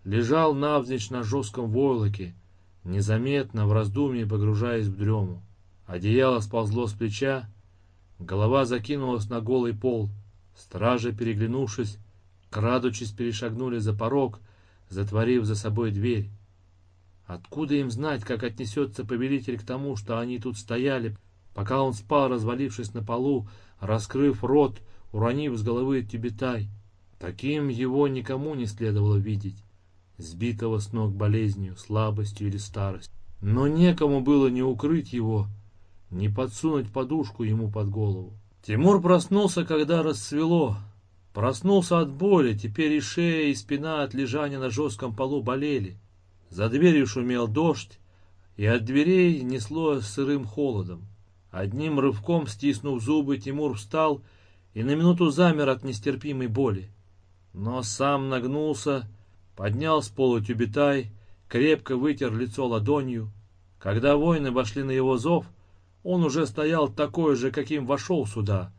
Speaker 1: лежал навзничь на жестком войлоке, незаметно в раздумье погружаясь в дрему. Одеяло сползло с плеча, голова закинулась на голый пол. Стражи, переглянувшись, крадучись, перешагнули за порог, затворив за собой дверь. Откуда им знать, как отнесется повелитель к тому, что они тут стояли, пока он спал, развалившись на полу, раскрыв рот, уронив с головы тюбетай? Таким его никому не следовало видеть, сбитого с ног болезнью, слабостью или старостью. Но некому было не укрыть его, не подсунуть подушку ему под голову. Тимур проснулся, когда рассвело. Проснулся от боли, теперь и шея, и спина от лежания на жестком полу болели. За дверью шумел дождь, и от дверей несло сырым холодом. Одним рывком, стиснув зубы, Тимур встал и на минуту замер от нестерпимой боли. Но сам нагнулся, поднял с пола тюбетай, крепко вытер лицо ладонью. Когда воины вошли на его зов, он уже стоял такой же, каким вошел сюда,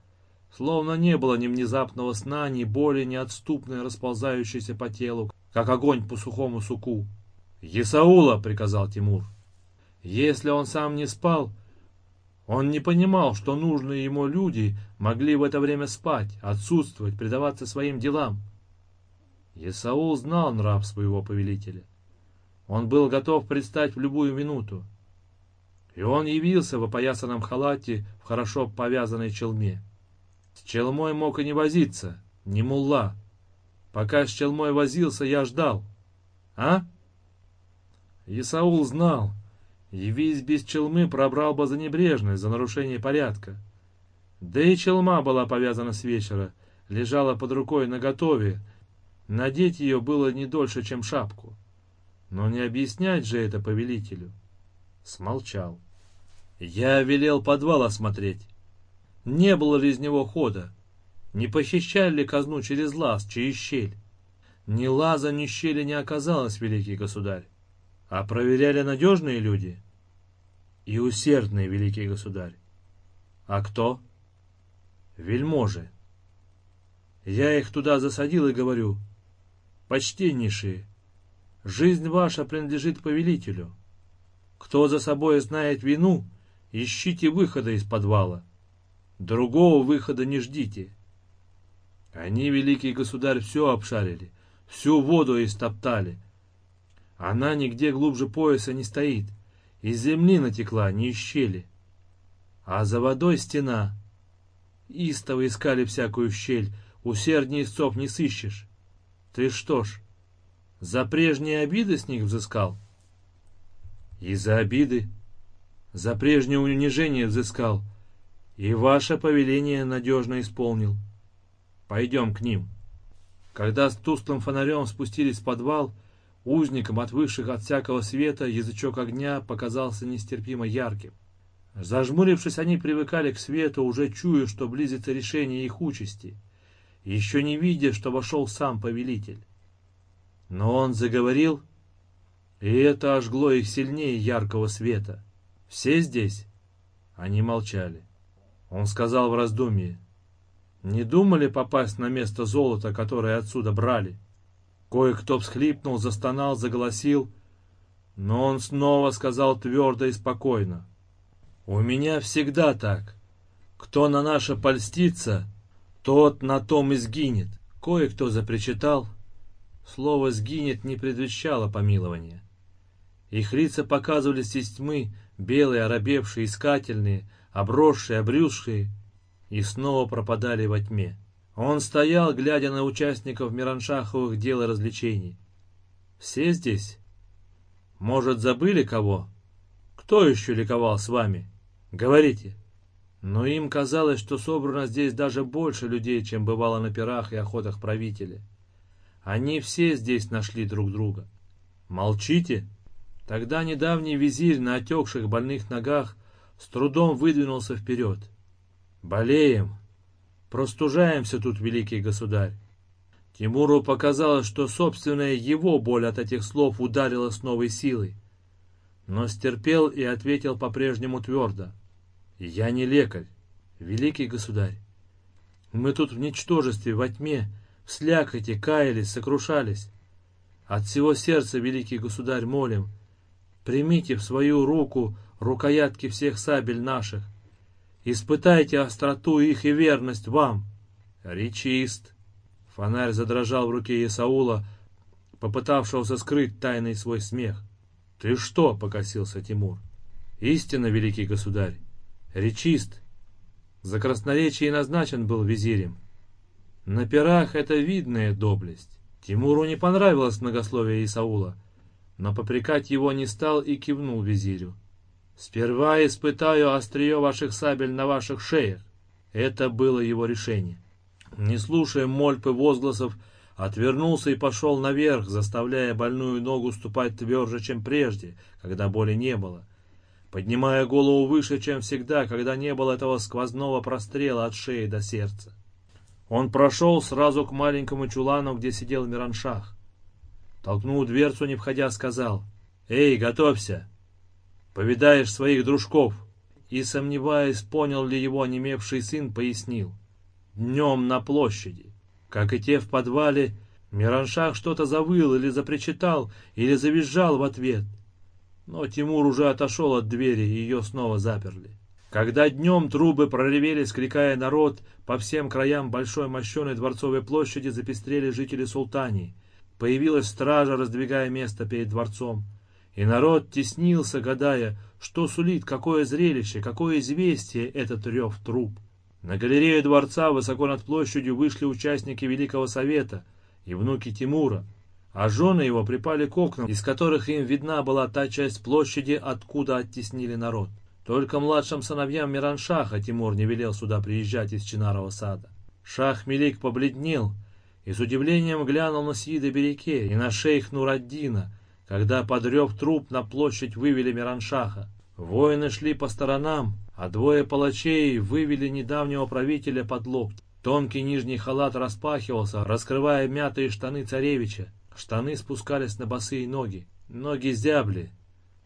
Speaker 1: словно не было ни внезапного сна, ни боли, ни отступной, расползающейся по телу, как огонь по сухому суку. «Есаула!» — приказал Тимур. Если он сам не спал, он не понимал, что нужные ему люди могли в это время спать, отсутствовать, предаваться своим делам. Есаул знал нрав своего повелителя. Он был готов предстать в любую минуту. И он явился в опоясанном халате в хорошо повязанной челме. С челмой мог и не возиться, не мулла. Пока с челмой возился, я ждал. А? Исаул знал, явись без челмы, пробрал бы за небрежность, за нарушение порядка. Да и челма была повязана с вечера, лежала под рукой наготове. Надеть ее было не дольше, чем шапку. Но не объяснять же это повелителю. Смолчал. Я велел подвал осмотреть. Не было ли из него хода? Не похищали ли казну через лаз, через щель? Ни лаза, ни щели не оказалось, великий государь. А проверяли надежные люди и усердные, великий государь. А кто? Вельможи. Я их туда засадил и говорю, почтеннейшие, жизнь ваша принадлежит повелителю. Кто за собой знает вину, ищите выхода из подвала. Другого выхода не ждите. Они, великий государь, все обшарили, всю воду истоптали, она нигде глубже пояса не стоит. Из земли натекла, не из щели. А за водой стена. Истово искали всякую щель, усерднее истцов не сыщешь. Ты что ж, за прежние обиды с них взыскал? И за обиды, за прежнее унижение взыскал, и ваше повеление надежно исполнил. Пойдем к ним. Когда с тусклым фонарем спустились в подвал, Узникам, отвыкших от всякого света, язычок огня показался нестерпимо ярким. Зажмурившись, они привыкали к свету, уже чуя, что близится решение их участи, еще не видя, что вошел сам повелитель. Но он заговорил, и это ожгло их сильнее яркого света. «Все здесь?» Они молчали. Он сказал в раздумье, «Не думали попасть на место золота, которое отсюда брали?» Кое-кто всхлипнул, застонал, заголосил, но он снова сказал твердо и спокойно. «У меня всегда так. Кто на наше польстится, тот на том и сгинет». Кое-кто запричитал. Слово «сгинет» не предвещало помилования. Их лица показывались из тьмы, белые, оробевшие, искательные, обросшие, обрюзшие, и снова пропадали во тьме. Он стоял, глядя на участников Мираншаховых дел и развлечений. «Все здесь? Может, забыли кого? Кто еще ликовал с вами? Говорите!» Но им казалось, что собрано здесь даже больше людей, чем бывало на пирах и охотах правителя. Они все здесь нашли друг друга. «Молчите!» Тогда недавний визирь на отекших больных ногах с трудом выдвинулся вперед. «Болеем!» Простужаемся тут, великий государь. Тимуру показалось, что собственная его боль от этих слов ударила с новой силой. Но стерпел и ответил по-прежнему твердо. «Я не лекарь, великий государь. Мы тут в ничтожестве, во тьме, в слякоти каялись, сокрушались. От всего сердца, великий государь, молим, примите в свою руку рукоятки всех сабель наших, испытайте остроту их и верность вам. Речист. Фонарь задрожал в руке Исаула, попытавшегося скрыть тайный свой смех. «Ты что?» — покосился Тимур. «Истинно, великий государь, речист. За красноречие назначен был визирем. На пирах это видная доблесть. Тимуру не понравилось многословие Исаула, но попрекать его не стал и кивнул визирю. «Сперва испытаю острие ваших сабель на ваших шеях». Это было его решение. Не слушая мольб и возгласов, отвернулся и пошел наверх, заставляя больную ногу ступать тверже, чем прежде, когда боли не было, поднимая голову выше, чем всегда, когда не было этого сквозного прострела от шеи до сердца. Он прошел сразу к маленькому чулану, где сидел Мираншах. Толкнул дверцу, не входя, сказал, «Эй, готовься! Повидаешь своих дружков!» И, сомневаясь, понял ли его онемевший сын, пояснил, «Днем на площади!» Как и те в подвале, Мираншах что-то завыл или запричитал, или завизжал в ответ. Но Тимур уже отошел от двери, и ее снова заперли. Когда днем трубы проревели, скрикая народ, по всем краям большой мощеной дворцовой площади запестрели жители Султании. Появилась стража, раздвигая место перед дворцом. И народ теснился, гадая, что сулит, какое зрелище, какое известие этот рев труп. На галерею дворца высоко над площадью вышли участники Великого Совета и внуки Тимура, а жены его припали к окнам, из которых им видна была та часть площади, откуда оттеснили народ. Только младшим сыновьям Мираншаха Тимур не велел сюда приезжать из Чинарова сада. Шах Мелик побледнел и с удивлением глянул на Сида Береке и на шейх Нураддина, когда подрев труп на площадь вывели Мираншаха. Воины шли по сторонам, а двое палачей вывели недавнего правителя под локти. Тонкий нижний халат распахивался, раскрывая мятые штаны царевича. Штаны спускались на босые ноги. Ноги зябли,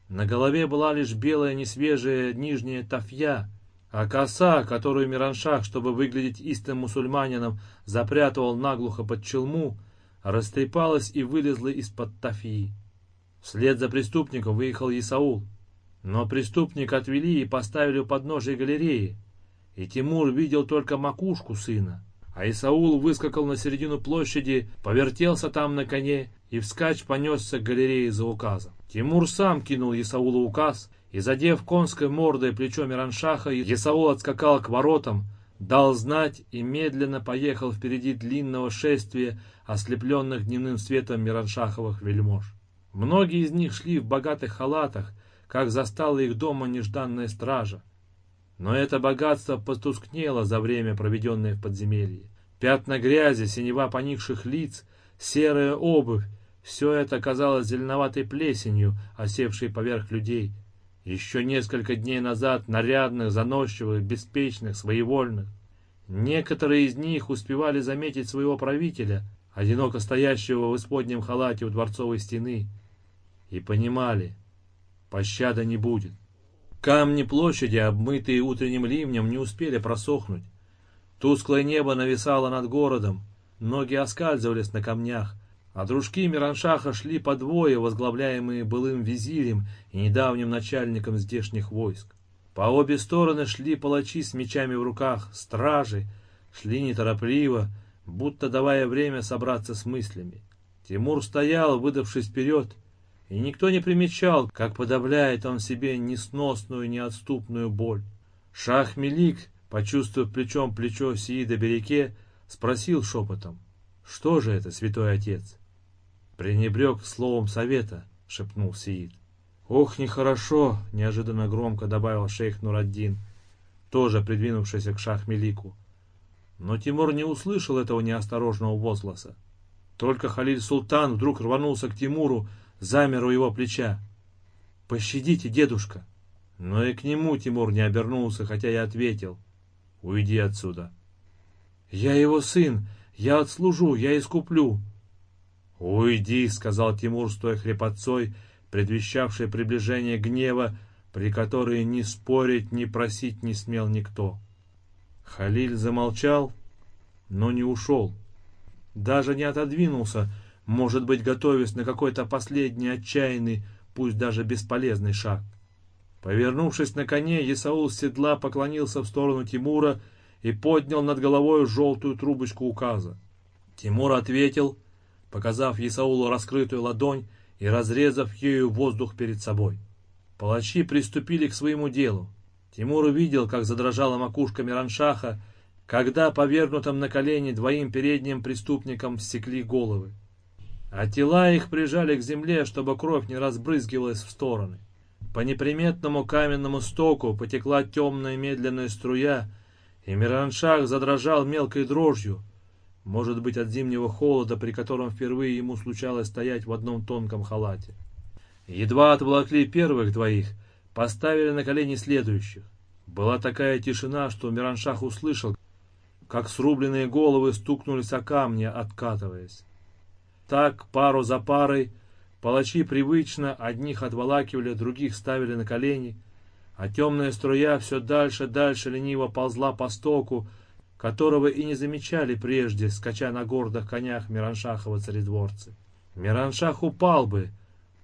Speaker 1: на голове была лишь белая несвежая нижняя тафья, а коса, которую Мираншах, чтобы выглядеть истинным мусульманином, запрятывал наглухо под челму, растрепалась и вылезла из-под тафьи. Вслед за преступником выехал Исаул, но преступник отвели и поставили у подножия галереи, и Тимур видел только макушку сына. А Исаул выскакал на середину площади, повертелся там на коне и вскачь понесся к галерее за указом. Тимур сам кинул Исаулу указ, и, задев конской мордой плечо Мираншаха, Исаул отскакал к воротам, дал знать и медленно поехал впереди длинного шествия, ослепленных дневным светом Мираншаховых вельмож. Многие из них шли в богатых халатах, как застала их дома нежданная стража. Но это богатство потускнело за время, проведенное в подземелье. Пятна грязи, синева поникших лиц, серая обувь, все это казалось зеленоватой плесенью, осевшей поверх людей. Еще несколько дней назад нарядных, заносчивых, беспечных, своевольных. Некоторые из них успевали заметить своего правителя, одиноко стоящего в исподнем халате у дворцовой стены, и понимали, пощады не будет. Камни площади, обмытые утренним ливнем, не успели просохнуть. Тусклое небо нависало над городом, ноги оскальзывались на камнях, а дружки Мираншаха шли по двое, возглавляемые былым визирем и недавним начальником здешних войск. По обе стороны шли палачи с мечами в руках, стражи, шли неторопливо, будто давая время собраться с мыслями. Тимур стоял, выдавшись вперед, и никто не примечал, как подавляет он себе несносную, неотступную боль. Шах Мелик, почувствовав плечом плечо Сиида Береке, спросил шепотом, «Что же это, святой отец?» «Пренебрег словом совета», — шепнул Сиид. «Ох, нехорошо!» — неожиданно громко добавил шейх Нураддин, тоже придвинувшийся к шах Мелику. Но Тимур не услышал этого неосторожного возгласа. Только Халиль Султан вдруг рванулся к Тимуру, замер у его плеча. «Пощадите, дедушка!» Но и к нему Тимур не обернулся, хотя я ответил. «Уйди отсюда!» «Я его сын! Я отслужу! Я искуплю!» «Уйди!» — сказал Тимур с той хрипотцой, предвещавшей приближение гнева, при которой ни спорить, ни просить не смел никто. Халиль замолчал, но не ушел. даже не отодвинулся, может быть, готовясь на какой-то последний отчаянный, пусть даже бесполезный шаг. Повернувшись на коне, Исаул с седла поклонился в сторону Тимура и поднял над головой желтую трубочку указа. Тимур ответил, показав Исаулу раскрытую ладонь и разрезав ею воздух перед собой. Палачи приступили к своему делу. Тимур увидел, как задрожала макушка Мираншаха, когда повергнутым на колени двоим передним преступникам всекли головы. А тела их прижали к земле, чтобы кровь не разбрызгивалась в стороны. По неприметному каменному стоку потекла темная медленная струя, и Мираншах задрожал мелкой дрожью, может быть, от зимнего холода, при котором впервые ему случалось стоять в одном тонком халате. Едва отволокли первых двоих, поставили на колени следующих. Была такая тишина, что Мираншах услышал, как срубленные головы стукнулись о камни, откатываясь. Так, пару за парой, Палачи привычно одних отволакивали, других ставили на колени, а темная струя все дальше дальше лениво ползла по стоку, которого и не замечали прежде, скача на гордых конях Мираншахова царедворцы. Мираншах упал бы,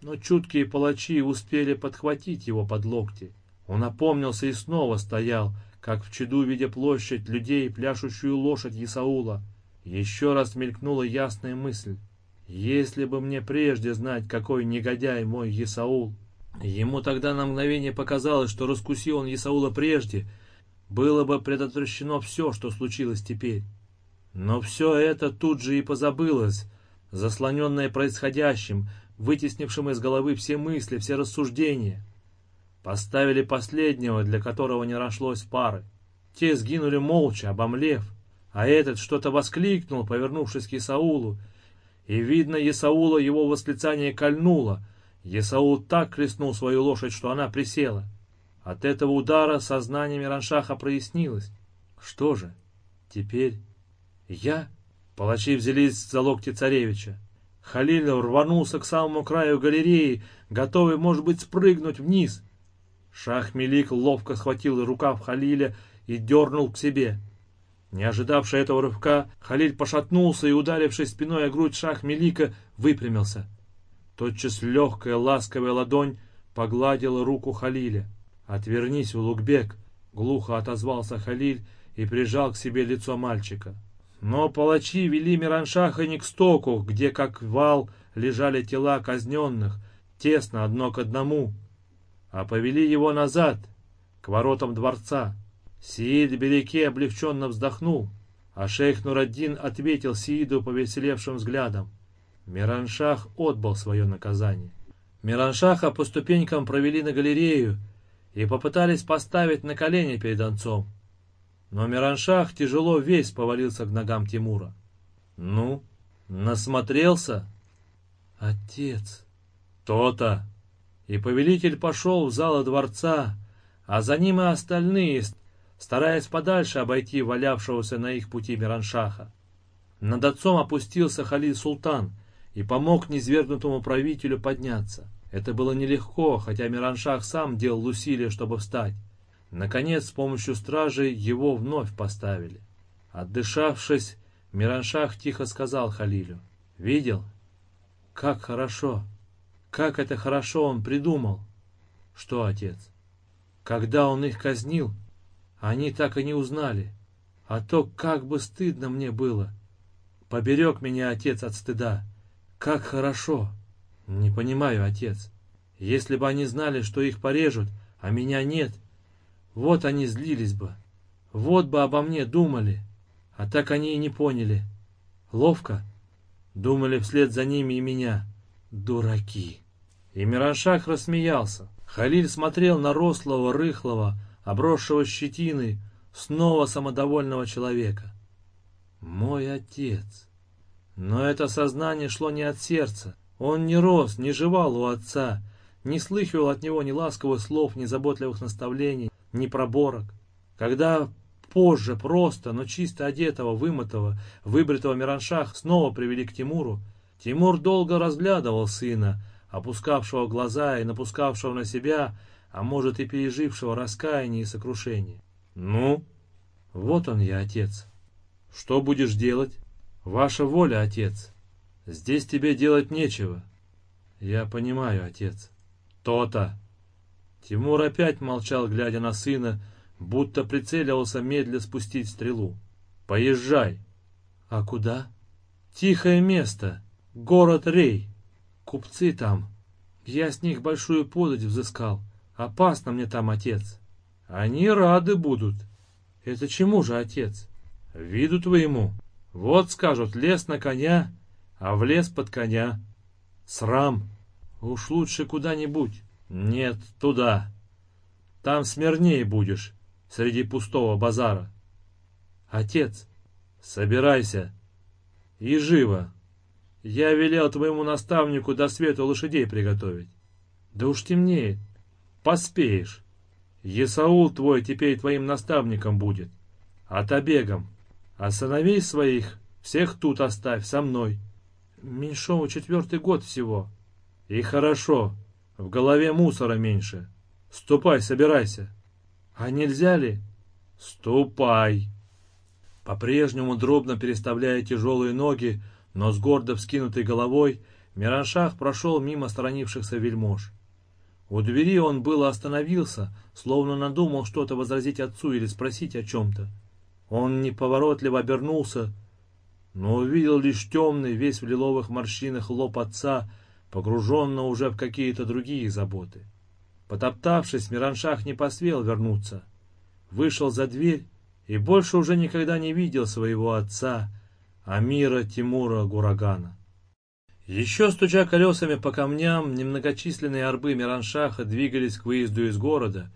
Speaker 1: но чуткие палачи успели подхватить его под локти. Он опомнился и снова стоял, как в чаду, видя площадь людей, пляшущую лошадь Исаула. Еще раз мелькнула ясная мысль. Если бы мне прежде знать, какой негодяй мой Исаул. Ему тогда на мгновение показалось, что раскуси он Исаула прежде, было бы предотвращено все, что случилось теперь. Но все это тут же и позабылось, заслоненное происходящим, вытеснившим из головы все мысли, все рассуждения. Поставили последнего, для которого не нашлось пары. Те сгинули молча, обомлев, а этот что-то воскликнул, повернувшись к Исаулу, и, видно, Есаула его восклицание кольнуло. Есаул так хлестнул свою лошадь, что она присела. От этого удара сознание Мираншаха прояснилось. Что же, теперь я? Палачи взялись за локти царевича. Халиль рванулся к самому краю галереи, готовый, может быть, спрыгнуть вниз. Шах-Мелик ловко схватил рукав Халиля и дернул к себе. Не ожидавший этого рывка, Халиль пошатнулся и, ударившись спиной о грудь шах Мелика, выпрямился. Тотчас легкая ласковая ладонь погладила руку Халиля. «Отвернись, Улугбек!» — глухо отозвался Халиль и прижал к себе лицо мальчика. Но палачи вели Мираншаха не к стоку, где, как вал, лежали тела казненных, тесно одно к одному, а повели его назад, к воротам дворца. Сиид Береке облегченно вздохнул, а шейх Нураддин ответил Сииду повеселевшим взглядом. Мираншах отбыл свое наказание. Мираншаха по ступенькам провели на галерею и попытались поставить на колени перед отцом. Но Мираншах тяжело весь повалился к ногам Тимура. «Ну, насмотрелся?» «Отец!» «То-то!» И повелитель пошел в зал дворца, а за ним и остальные, стараясь подальше обойти валявшегося на их пути Мираншаха. Над отцом опустился Халид Султан и помог низвергнутому правителю подняться. Это было нелегко, хотя Мираншах сам делал усилия, чтобы встать. Наконец, с помощью стражи его вновь поставили. Отдышавшись, Мираншах тихо сказал Халилю. «Видел? Как хорошо! Как это хорошо он придумал!» «Что, отец? Когда он их казнил, они так и не узнали. А то как бы стыдно мне было. Поберег меня отец от стыда. Как хорошо. Не понимаю, отец. Если бы они знали, что их порежут, а меня нет, вот они злились бы. Вот бы обо мне думали. А так они и не поняли. Ловко. Думали вслед за ними и меня. Дураки. И Мираншах рассмеялся. Халиль смотрел на рослого, рыхлого, обросшего щетиной, снова самодовольного человека. Мой отец. Но это сознание шло не от сердца. Он не рос, не жевал у отца, не слыхивал от него ни ласковых слов, ни заботливых наставлений, ни проборок. Когда позже просто, но чисто одетого, вымытого, выбритого Мираншах снова привели к Тимуру, Тимур долго разглядывал сына, опускавшего глаза и напускавшего на себя а может и пережившего раскаяние и сокрушение. «Ну, вот он я, отец. Что будешь делать?» Ваша воля, отец. Здесь тебе делать нечего. Я понимаю, отец. То-то. Тимур опять молчал, глядя на сына, будто прицеливался медля спустить стрелу. Поезжай. А куда? Тихое место. Город Рей. Купцы там. Я с них большую подать взыскал. Опасно мне там, отец. Они рады будут. Это чему же, отец? Виду твоему. Вот, скажут, лес на коня, а в лес под коня. Срам. Уж лучше куда-нибудь. Нет, туда. Там смирнее будешь, среди пустого базара. Отец, собирайся. И живо. Я велел твоему наставнику до свету лошадей приготовить. Да уж темнеет. Поспеешь. Есаул твой теперь твоим наставником будет. А табегом. А сыновей своих всех тут оставь, со мной. Меньшову четвертый год всего. И хорошо. В голове мусора меньше. Ступай, собирайся. А нельзя ли? Ступай. По-прежнему дробно переставляя тяжелые ноги, но с гордо вскинутой головой, Мираншах прошел мимо сторонившихся вельмож. У двери он было остановился, словно надумал что-то возразить отцу или спросить о чем-то. Он неповоротливо обернулся, но увидел лишь темный, весь в лиловых морщинах лоб отца, погруженного уже в какие-то другие заботы. Потоптавшись, Мираншах не посмел вернуться. Вышел за дверь и больше уже никогда не видел своего отца, Амира Тимура Гурагана. Еще стуча колесами по камням, немногочисленные арбы Мираншаха двигались к выезду из города.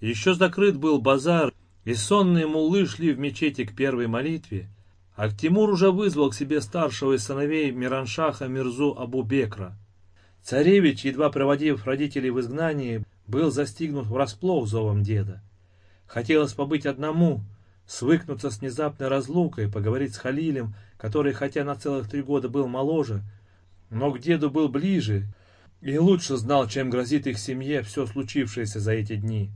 Speaker 1: Еще закрыт был базар, и сонные муллы шли в мечети к первой молитве, а Тимур уже вызвал к себе старшего из сыновей Мираншаха Мирзу Абу-Бекра. Царевич, едва проводив родителей в изгнании, был застигнут врасплох зовом деда. Хотелось побыть одному, свыкнуться с внезапной разлукой, поговорить с Халилем, который, хотя на целых три года был моложе, но к деду был ближе и лучше знал, чем грозит их семье все случившееся за эти дни.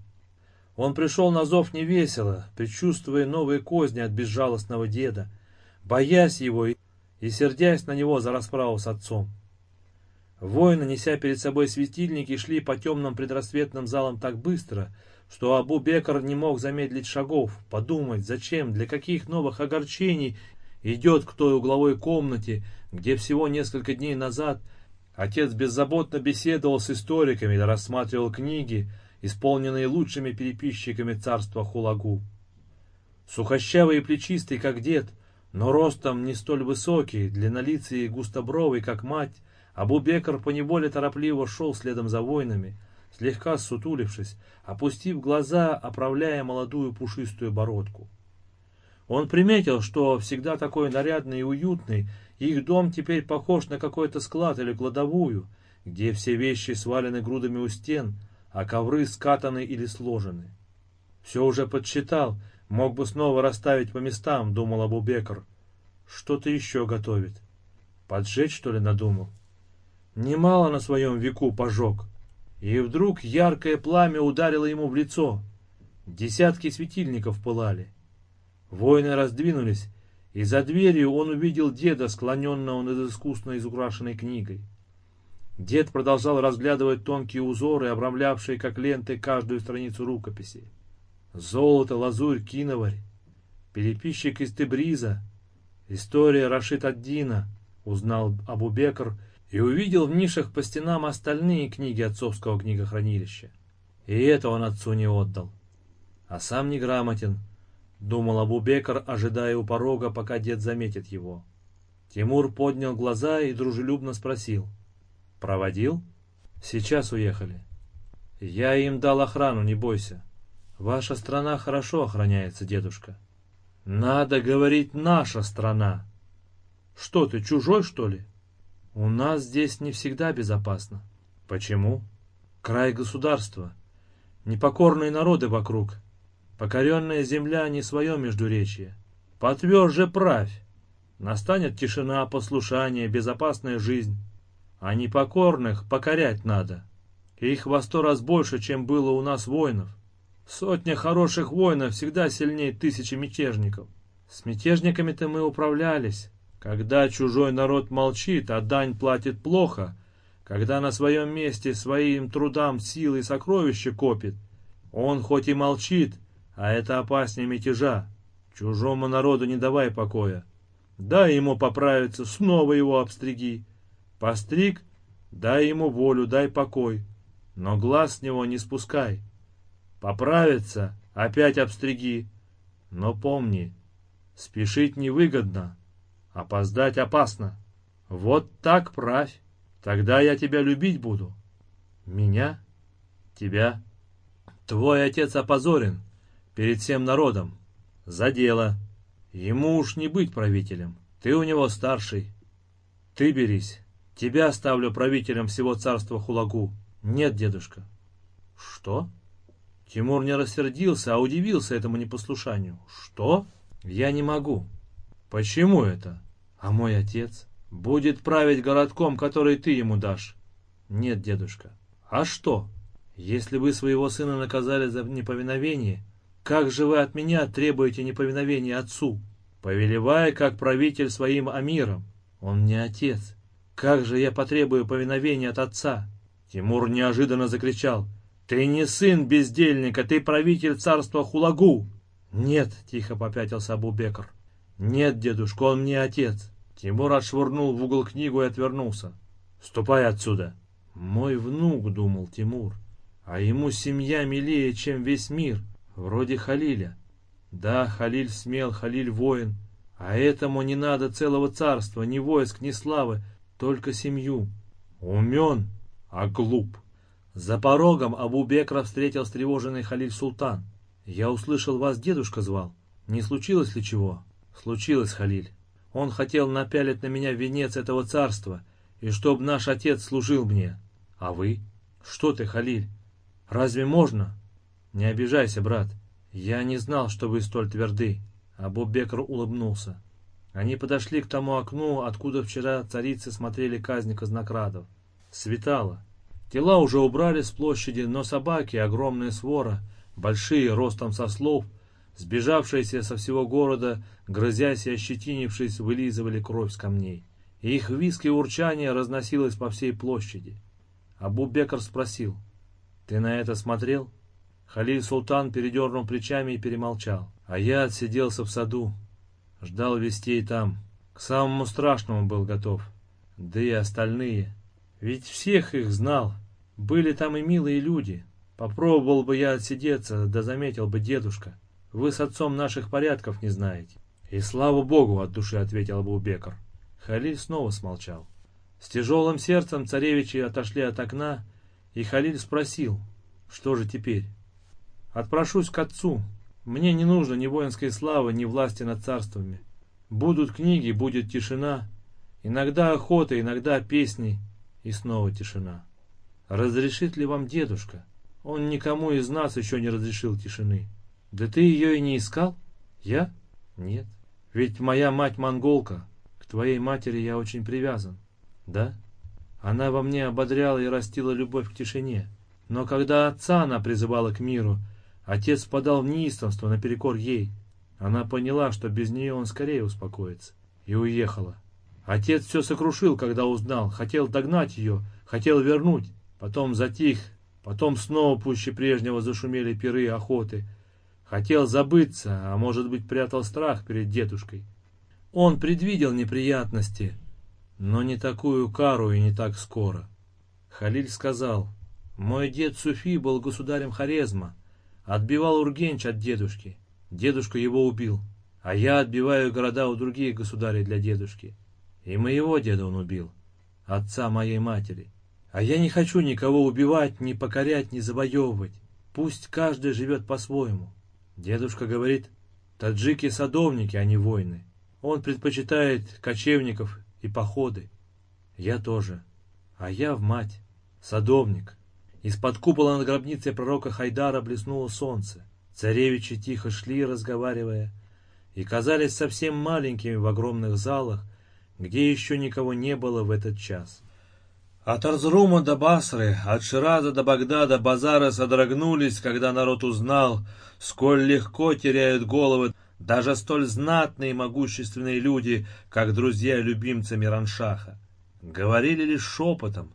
Speaker 1: Он пришел на зов невесело, предчувствуя новые козни от безжалостного деда, боясь его и сердясь на него за расправу с отцом. Воины, неся перед собой светильники, шли по темным предрассветным залам так быстро, что Абу-Бекр не мог замедлить шагов, подумать, зачем, для каких новых огорчений идет к той угловой комнате, где всего несколько дней назад отец беззаботно беседовал с историками и рассматривал книги, исполненные лучшими переписчиками царства Хулагу. Сухощавый и плечистый, как дед, но ростом не столь высокий, длиннолицый и густобровый, как мать, Абу-Бекр поневоле торопливо шел следом за воинами, слегка сутулившись, опустив глаза, оправляя молодую пушистую бородку. Он приметил, что всегда такой нарядный и уютный, их дом теперь похож на какой-то склад или кладовую, где все вещи свалены грудами у стен, а ковры скатаны или сложены. Все уже подсчитал, мог бы снова расставить по местам, думал Абу-Бекр. Что-то еще готовит. Поджечь, что ли, надумал? Немало на своем веку пожег. И вдруг яркое пламя ударило ему в лицо. Десятки светильников пылали. Воины раздвинулись, и за дверью он увидел деда, склоненного над искусно изукрашенной книгой. Дед продолжал разглядывать тонкие узоры, обрамлявшие как ленты каждую страницу рукописи. Золото, лазурь, киноварь, переписчик из Тебриза, история Рашид ад-Дина, узнал Абу-Бекр и увидел в нишах по стенам остальные книги отцовского книгохранилища. И это он отцу не отдал. А сам неграмотен, думал Абу-Бекр, ожидая у порога, пока дед заметит его. Тимур поднял глаза и дружелюбно спросил. «Проводил?» «Сейчас уехали». «Я им дал охрану, не бойся. Ваша страна хорошо охраняется, дедушка». «Надо говорить «наша страна». Что ты, чужой, что ли?» У нас здесь не всегда безопасно. Почему? Край государства. Непокорные народы вокруг. Покоренная земля не свое междуречье. Потверже правь. Настанет тишина, послушание, безопасная жизнь. А непокорных покорять надо. Их во сто раз больше, чем было у нас воинов. Сотня хороших воинов всегда сильнее тысячи мятежников. С мятежниками-то мы управлялись. Когда чужой народ молчит, а дань платит плохо, когда на своем месте своим трудам силы и сокровища копит, он хоть и молчит, а это опаснее мятежа. Чужому народу не давай покоя. Дай ему поправиться, снова его обстриги. Постриг, дай ему волю, дай покой. Но глаз с него не спускай. Поправиться, опять обстриги. Но помни, спешить невыгодно, опоздать опасно. Вот так правь, тогда я тебя любить буду. Меня? Тебя? Твой отец опозорен перед всем народом. За дело. Ему уж не быть правителем. Ты у него старший. Ты берись. Тебя ставлю правителем всего царства Хулагу. Нет, дедушка. Что? Тимур не рассердился, а удивился этому непослушанию. Что? Я не могу. Почему это? А мой отец будет править городком, который ты ему дашь. Нет, дедушка. А что? Если вы своего сына наказали за неповиновение, как же вы от меня требуете неповиновения отцу? Повелевая, как правитель своим амиром. Он не отец. Как же я потребую повиновения от отца? Тимур неожиданно закричал. Ты не сын бездельника, ты правитель царства Хулагу. Нет, тихо попятился Абубекр. Нет, дедушка, он мне отец. Тимур отшвырнул в угол книгу и отвернулся. Ступай отсюда. Мой внук, думал Тимур. А ему семья милее, чем весь мир, вроде Халиля. Да, Халиль смел, Халиль воин, а этому не надо целого царства, ни войск, ни славы, только семью. Умен, а глуп. За порогом Абу-Бекра встретил встревоженный Халиль Султан. «Я услышал, вас дедушка звал. Не случилось ли чего?» «Случилось, Халиль. Он хотел напялить на меня венец этого царства, и чтоб наш отец служил мне. А вы? Что ты, Халиль? Разве можно? Не обижайся, брат. Я не знал, что вы столь тверды. Абу Бекр улыбнулся. Они подошли к тому окну, откуда вчера царицы смотрели казни казнокрадов. Светало. Тела уже убрали с площади, но собаки, огромная свора, большие, ростом со слов, сбежавшиеся со всего города, грызясь и ощетинившись, вылизывали кровь с камней. И их виски и урчание разносилось по всей площади. Абу Бекр спросил — «Ты на это смотрел?» Халиль Султан передернул плечами и перемолчал. А я отсиделся в саду, ждал вестей там. К самому страшному был готов. Да и остальные. Ведь всех их знал. Были там и милые люди. Попробовал бы я отсидеться, да заметил бы дедушка. Вы с отцом наших порядков не знаете. И слава богу, от души ответил Абубекр. Халиль снова смолчал. С тяжелым сердцем царевичи отошли от окна и Халиль спросил, что же теперь? Отпрошусь к отцу. Мне не нужно ни воинской славы, ни власти над царствами. Будут книги, будет тишина. Иногда охота, иногда песни. И снова тишина. Разрешит ли вам дедушка? Он никому из нас еще не разрешил тишины. Да ты ее и не искал? Я? Нет. Ведь моя мать монголка. К твоей матери я очень привязан. Да? Она во мне ободряла и растила любовь к тишине. Но когда отца она призывала к миру, отец подал в неистовство наперекор ей. Она поняла, что без нее он скорее успокоится, и уехала. Отец все сокрушил, когда узнал, хотел догнать ее, хотел вернуть, потом затих, потом снова пуще прежнего зашумели пиры охоты. Хотел забыться, а может быть прятал страх перед дедушкой. Он предвидел неприятности, но не такую кару и не так скоро. Халиль сказал, «Мой дед Суфи был государем Хорезма, отбивал Ургенч от дедушки. Дедушка его убил, а я отбиваю города у других государей для дедушки. И моего деда он убил, отца моей матери. А я не хочу никого убивать, ни покорять, ни завоевывать. Пусть каждый живет по-своему. Дедушка говорит, таджики садовники, а не воины. Он предпочитает кочевников и походы. Я тоже. А я в мать, садовник. Из-под купола над гробницей пророка Хайдара блеснуло солнце. Царевичи тихо шли, разговаривая, и казались совсем маленькими в огромных залах, где еще никого не было в этот час. От Арзрума до Басры, от Шираза до Багдада базары содрогнулись, когда народ узнал, сколь легко теряют головы даже столь знатные и могущественные люди, как друзья и любимцы Мираншаха. Говорили лишь шепотом,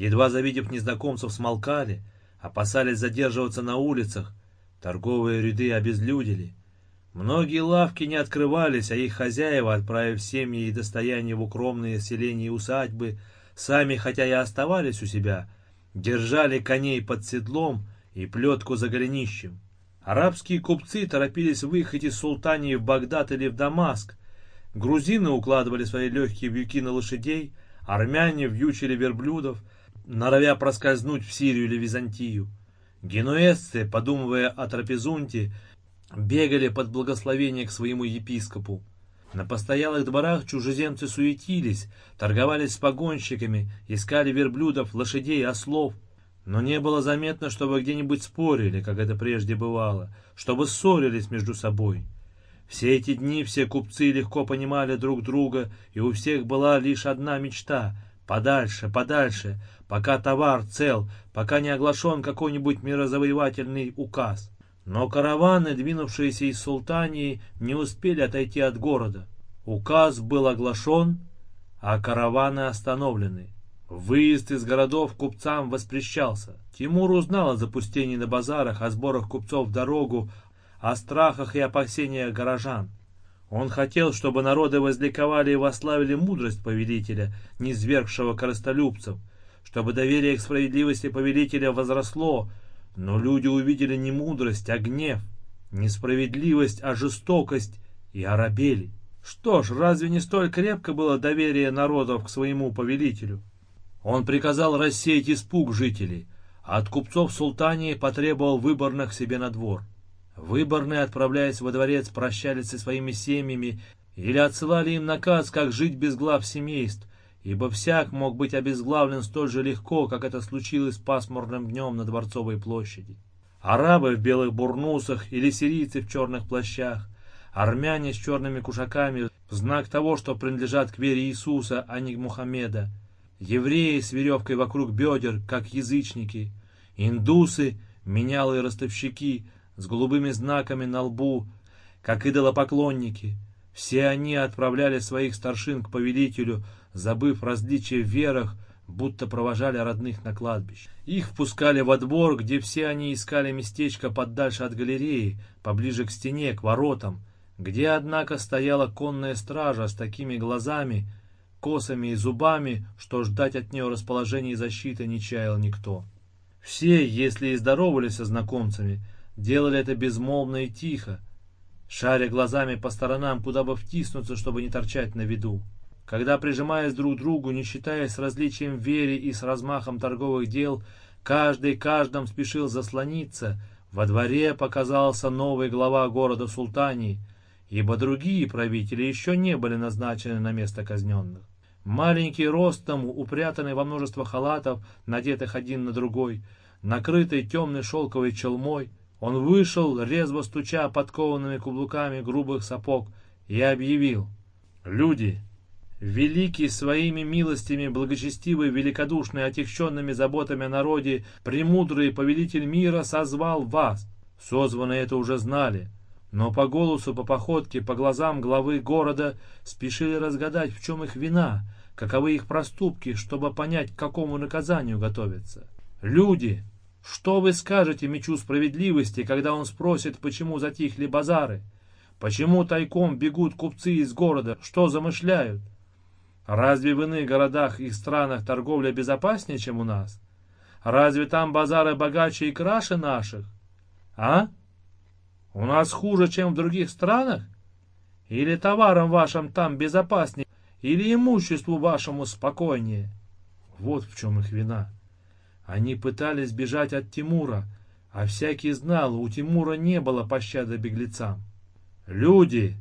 Speaker 1: едва завидев незнакомцев, смолкали, опасались задерживаться на улицах, торговые ряды обезлюдили. Многие лавки не открывались, а их хозяева, отправив семьи и достояние в укромные селения и усадьбы, сами, хотя и оставались у себя, держали коней под седлом и плетку за голенищем. Арабские купцы торопились выехать из Султании в Багдад или в Дамаск. Грузины укладывали свои легкие вьюки на лошадей, армяне вьючили верблюдов, норовя проскользнуть в Сирию или Византию. Генуэзцы, подумывая о трапезунте, бегали под благословение к своему епископу. На постоялых дворах чужеземцы суетились, торговались с погонщиками, искали верблюдов, лошадей, ослов — но не было заметно, чтобы где-нибудь спорили, как это прежде бывало, чтобы ссорились между собой. Все эти дни все купцы легко понимали друг друга, и у всех была лишь одна мечта — подальше, подальше, пока товар цел, пока не оглашен какой-нибудь мирозавоевательный указ. Но караваны, двинувшиеся из Султании, не успели отойти от города. Указ был оглашен, а караваны остановлены. Выезд из городов купцам воспрещался. Тимур узнал о запустении на базарах, о сборах купцов в дорогу, о страхах и опасениях горожан. Он хотел, чтобы народы возликовали и вославили мудрость повелителя, низвергшего коростолюбцев, чтобы доверие к справедливости повелителя возросло, но люди увидели не мудрость, а гнев, не справедливость, а жестокость и оробели. Что ж, разве не столь крепко было доверие народов к своему повелителю? Он приказал рассеять испуг жителей, а от купцов Султании потребовал выборных себе на двор. Выборные, отправляясь во дворец, прощались со своими семьями или отсылали им наказ, как жить без глав семейств, ибо всяк мог быть обезглавлен столь же легко, как это случилось пасмурным днем на Дворцовой площади. Арабы в белых бурнусах или сирийцы в черных плащах, армяне с черными кушаками в знак того, что принадлежат к вере Иисуса, а не Мухаммеда, евреи с веревкой вокруг бедер, как язычники, индусы, менялые ростовщики с голубыми знаками на лбу, как идолопоклонники. Все они отправляли своих старшин к повелителю, забыв различия в верах, будто провожали родных на кладбище. Их впускали во двор, где все они искали местечко подальше от галереи, поближе к стене, к воротам, где, однако, стояла конная стража с такими глазами, косами и зубами, что ждать от нее расположения и защиты не чаял никто. Все, если и здоровались со знакомцами, делали это безмолвно и тихо, шаря глазами по сторонам, куда бы втиснуться, чтобы не торчать на виду. Когда, прижимаясь друг к другу, не считаясь различием вере и с размахом торговых дел, каждый каждым спешил заслониться, во дворе показался новый глава города Султании, ибо другие правители еще не были назначены на место казненных. Маленький ростом, упрятанный во множество халатов, надетых один на другой, накрытый темной шелковой челмой, он вышел, резво стуча подкованными каблуками грубых сапог, и объявил. «Люди, великий своими милостями, благочестивый, великодушный, отягченными заботами о народе, премудрый повелитель мира созвал вас. Созванные это уже знали, но по голосу, по походке, по глазам главы города спешили разгадать, в чем их вина, каковы их проступки, чтобы понять, к какому наказанию готовятся. Люди, что вы скажете мечу справедливости, когда он спросит, почему затихли базары? Почему тайком бегут купцы из города? Что замышляют? Разве в иных городах и странах торговля безопаснее, чем у нас? Разве там базары богаче и краше наших? А? У нас хуже, чем в других странах? Или товаром вашим там безопаснее, или имуществу вашему спокойнее? Вот в чем их вина. Они пытались бежать от Тимура, а всякий знал, у Тимура не было пощады беглецам. Люди,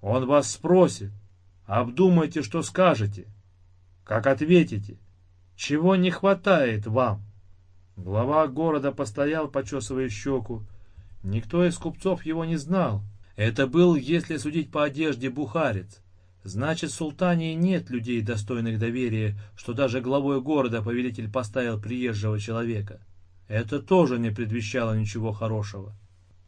Speaker 1: он вас спросит, обдумайте, что скажете, как ответите, чего не хватает вам. Глава города постоял, почесывая щеку, Никто из купцов его не знал. Это был, если судить по одежде, бухарец. Значит, в султании нет людей, достойных доверия, что даже главой города повелитель поставил приезжего человека. Это тоже не предвещало ничего хорошего.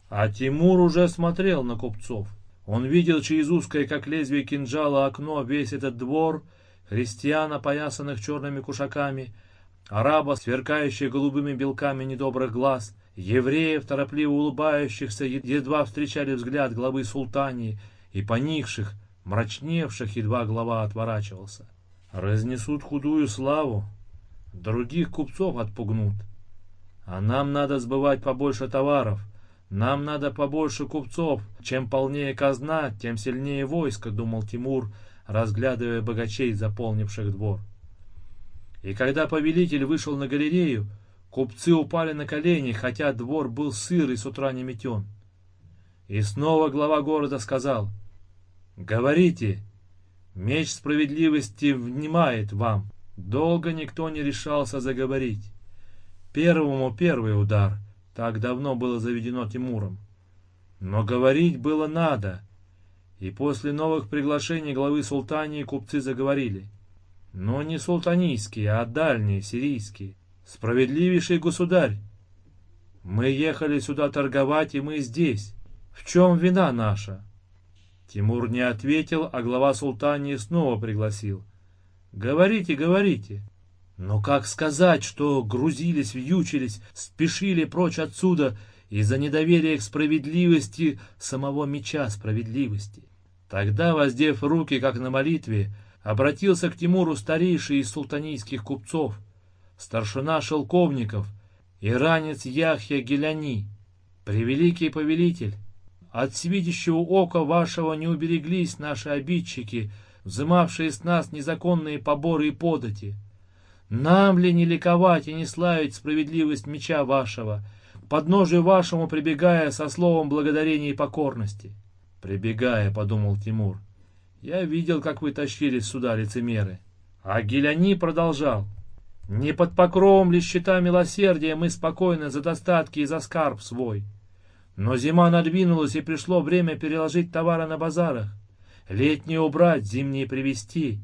Speaker 1: А Тимур уже смотрел на купцов. Он видел через узкое, как лезвие кинжала, окно весь этот двор, христиан, опоясанных черными кушаками, араба, сверкающих голубыми белками недобрых глаз, евреев, торопливо улыбающихся, едва встречали взгляд главы султании, и поникших, мрачневших, едва глава отворачивался. Разнесут худую славу, других купцов отпугнут. А нам надо сбывать побольше товаров, нам надо побольше купцов. Чем полнее казна, тем сильнее войско, думал Тимур, разглядывая богачей, заполнивших двор. И когда повелитель вышел на галерею, купцы упали на колени, хотя двор был сыр и с утра не метен. И снова глава города сказал, «Говорите, меч справедливости внимает вам». Долго никто не решался заговорить. Первому первый удар, так давно было заведено Тимуром. Но говорить было надо, и после новых приглашений главы султании купцы заговорили. Но не султанийские, а дальние, сирийские. Справедливейший государь, мы ехали сюда торговать, и мы здесь. В чем вина наша? Тимур не ответил, а глава султании снова пригласил. Говорите, говорите. Но как сказать, что грузились, вьючились, спешили прочь отсюда из-за недоверия к справедливости самого меча справедливости? Тогда, воздев руки, как на молитве, обратился к Тимуру старейший из султанийских купцов, старшина шелковников, иранец Яхья Геляни, превеликий повелитель. От свидящего ока вашего не убереглись наши обидчики, взымавшие с нас незаконные поборы и подати. Нам ли не ликовать и не славить справедливость меча вашего, подножию вашему прибегая со словом благодарения и покорности? Прибегая, подумал Тимур, я видел, как вы тащились сюда, лицемеры. А Геляни продолжал. Не под покровом ли щита милосердия мы спокойны за достатки и за скарб свой. Но зима надвинулась, и пришло время переложить товары на базарах. Летние убрать, зимние привезти.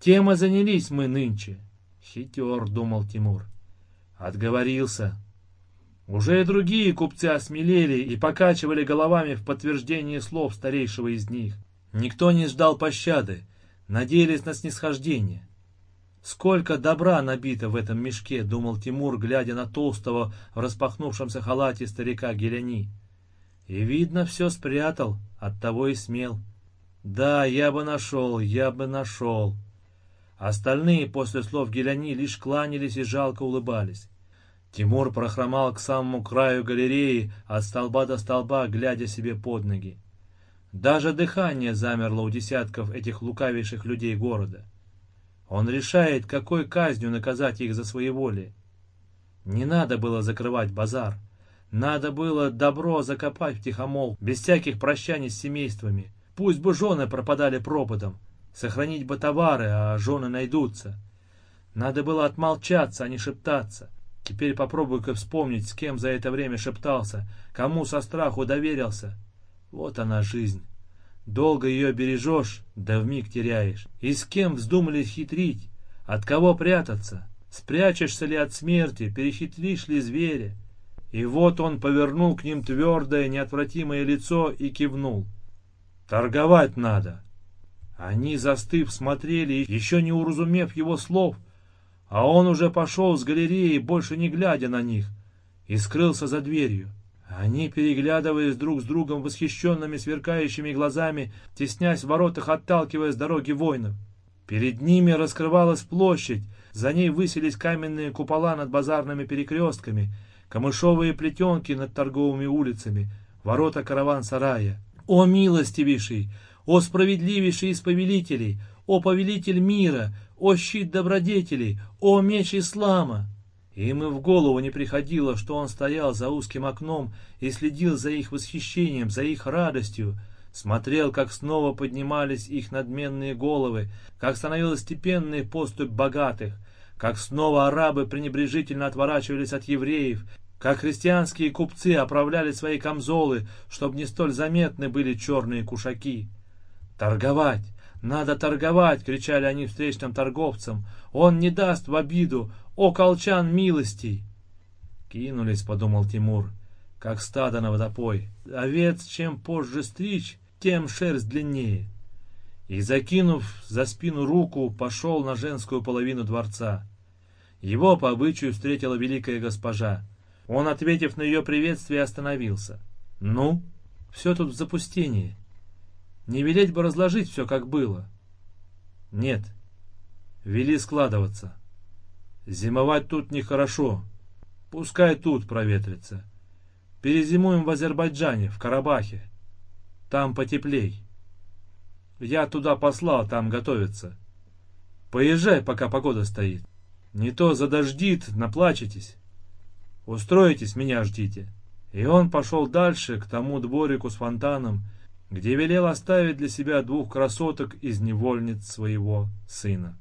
Speaker 1: Тем и занялись мы нынче. Хитер, думал Тимур. Отговорился. Уже и другие купцы осмелели и покачивали головами в подтверждение слов старейшего из них. Никто не ждал пощады, надеялись на снисхождение. Сколько добра набито в этом мешке, думал Тимур, глядя на толстого в распахнувшемся халате старика Геляни. И видно, все спрятал, оттого и смел. Да, я бы нашел, я бы нашел. Остальные после слов Геляни лишь кланялись и жалко улыбались. Тимур прохромал к самому краю галереи, от столба до столба, глядя себе под ноги. Даже дыхание замерло у десятков этих лукавейших людей города. Он решает, какой казнью наказать их за своеволие. Не надо было закрывать базар. Надо было добро закопать в тихомол, без всяких прощаний с семействами, Пусть бы жены пропадали пропадом, сохранить бы товары, а жены найдутся. Надо было отмолчаться, а не шептаться. Теперь попробуй-ка вспомнить, с кем за это время шептался, кому со страху доверился. Вот она жизнь. Долго ее бережешь, да вмиг теряешь. И с кем вздумали хитрить? От кого прятаться? Спрячешься ли от смерти, перехитришь ли зверя? И вот он повернул к ним твердое, неотвратимое лицо и кивнул. Торговать надо. Они, застыв, смотрели, еще не уразумев его слов, а он уже пошел с галереи, больше не глядя на них, и скрылся за дверью. Они, переглядываясь друг с другом восхищенными сверкающими глазами, теснясь в воротах, отталкивая с дороги воинов. Перед ними раскрывалась площадь, за ней высились каменные купола над базарными перекрестками, камышовые плетенки над торговыми улицами, ворота караван-сарая. О милостивейший, о справедливейший из повелителей, о повелитель мира, о щит добродетелей, о меч ислама! Им и в голову не приходило, что он стоял за узким окном и следил за их восхищением, за их радостью, смотрел, как снова поднимались их надменные головы, как становилась степенной поступь богатых, как снова арабы пренебрежительно отворачивались от евреев, как христианские купцы оправляли свои камзолы, чтобы не столь заметны были черные кушаки. «Торговать! Надо торговать!» — кричали они встречным торговцам. «Он не даст в обиду! О, колчан милостей!» «Кинулись», — подумал Тимур. как стадо на водопой. Овец чем позже стричь, тем шерсть длиннее. И, закинув за спину руку, пошел на женскую половину дворца. Его по обычаю встретила великая госпожа. Он, ответив на ее приветствие, остановился. «Ну, все тут в запустении. Не велеть бы разложить все, как было». «Нет, вели складываться. Зимовать тут нехорошо. Пускай тут проветрится. Перезимуем в Азербайджане, в Карабахе. Там потеплей. Я туда послал, там готовиться. Поезжай, пока погода стоит. Не то задождит, наплачетесь. Устроитесь, меня ждите. И он пошел дальше, к тому дворику с фонтаном, где велел оставить для себя двух красоток из невольниц своего сына.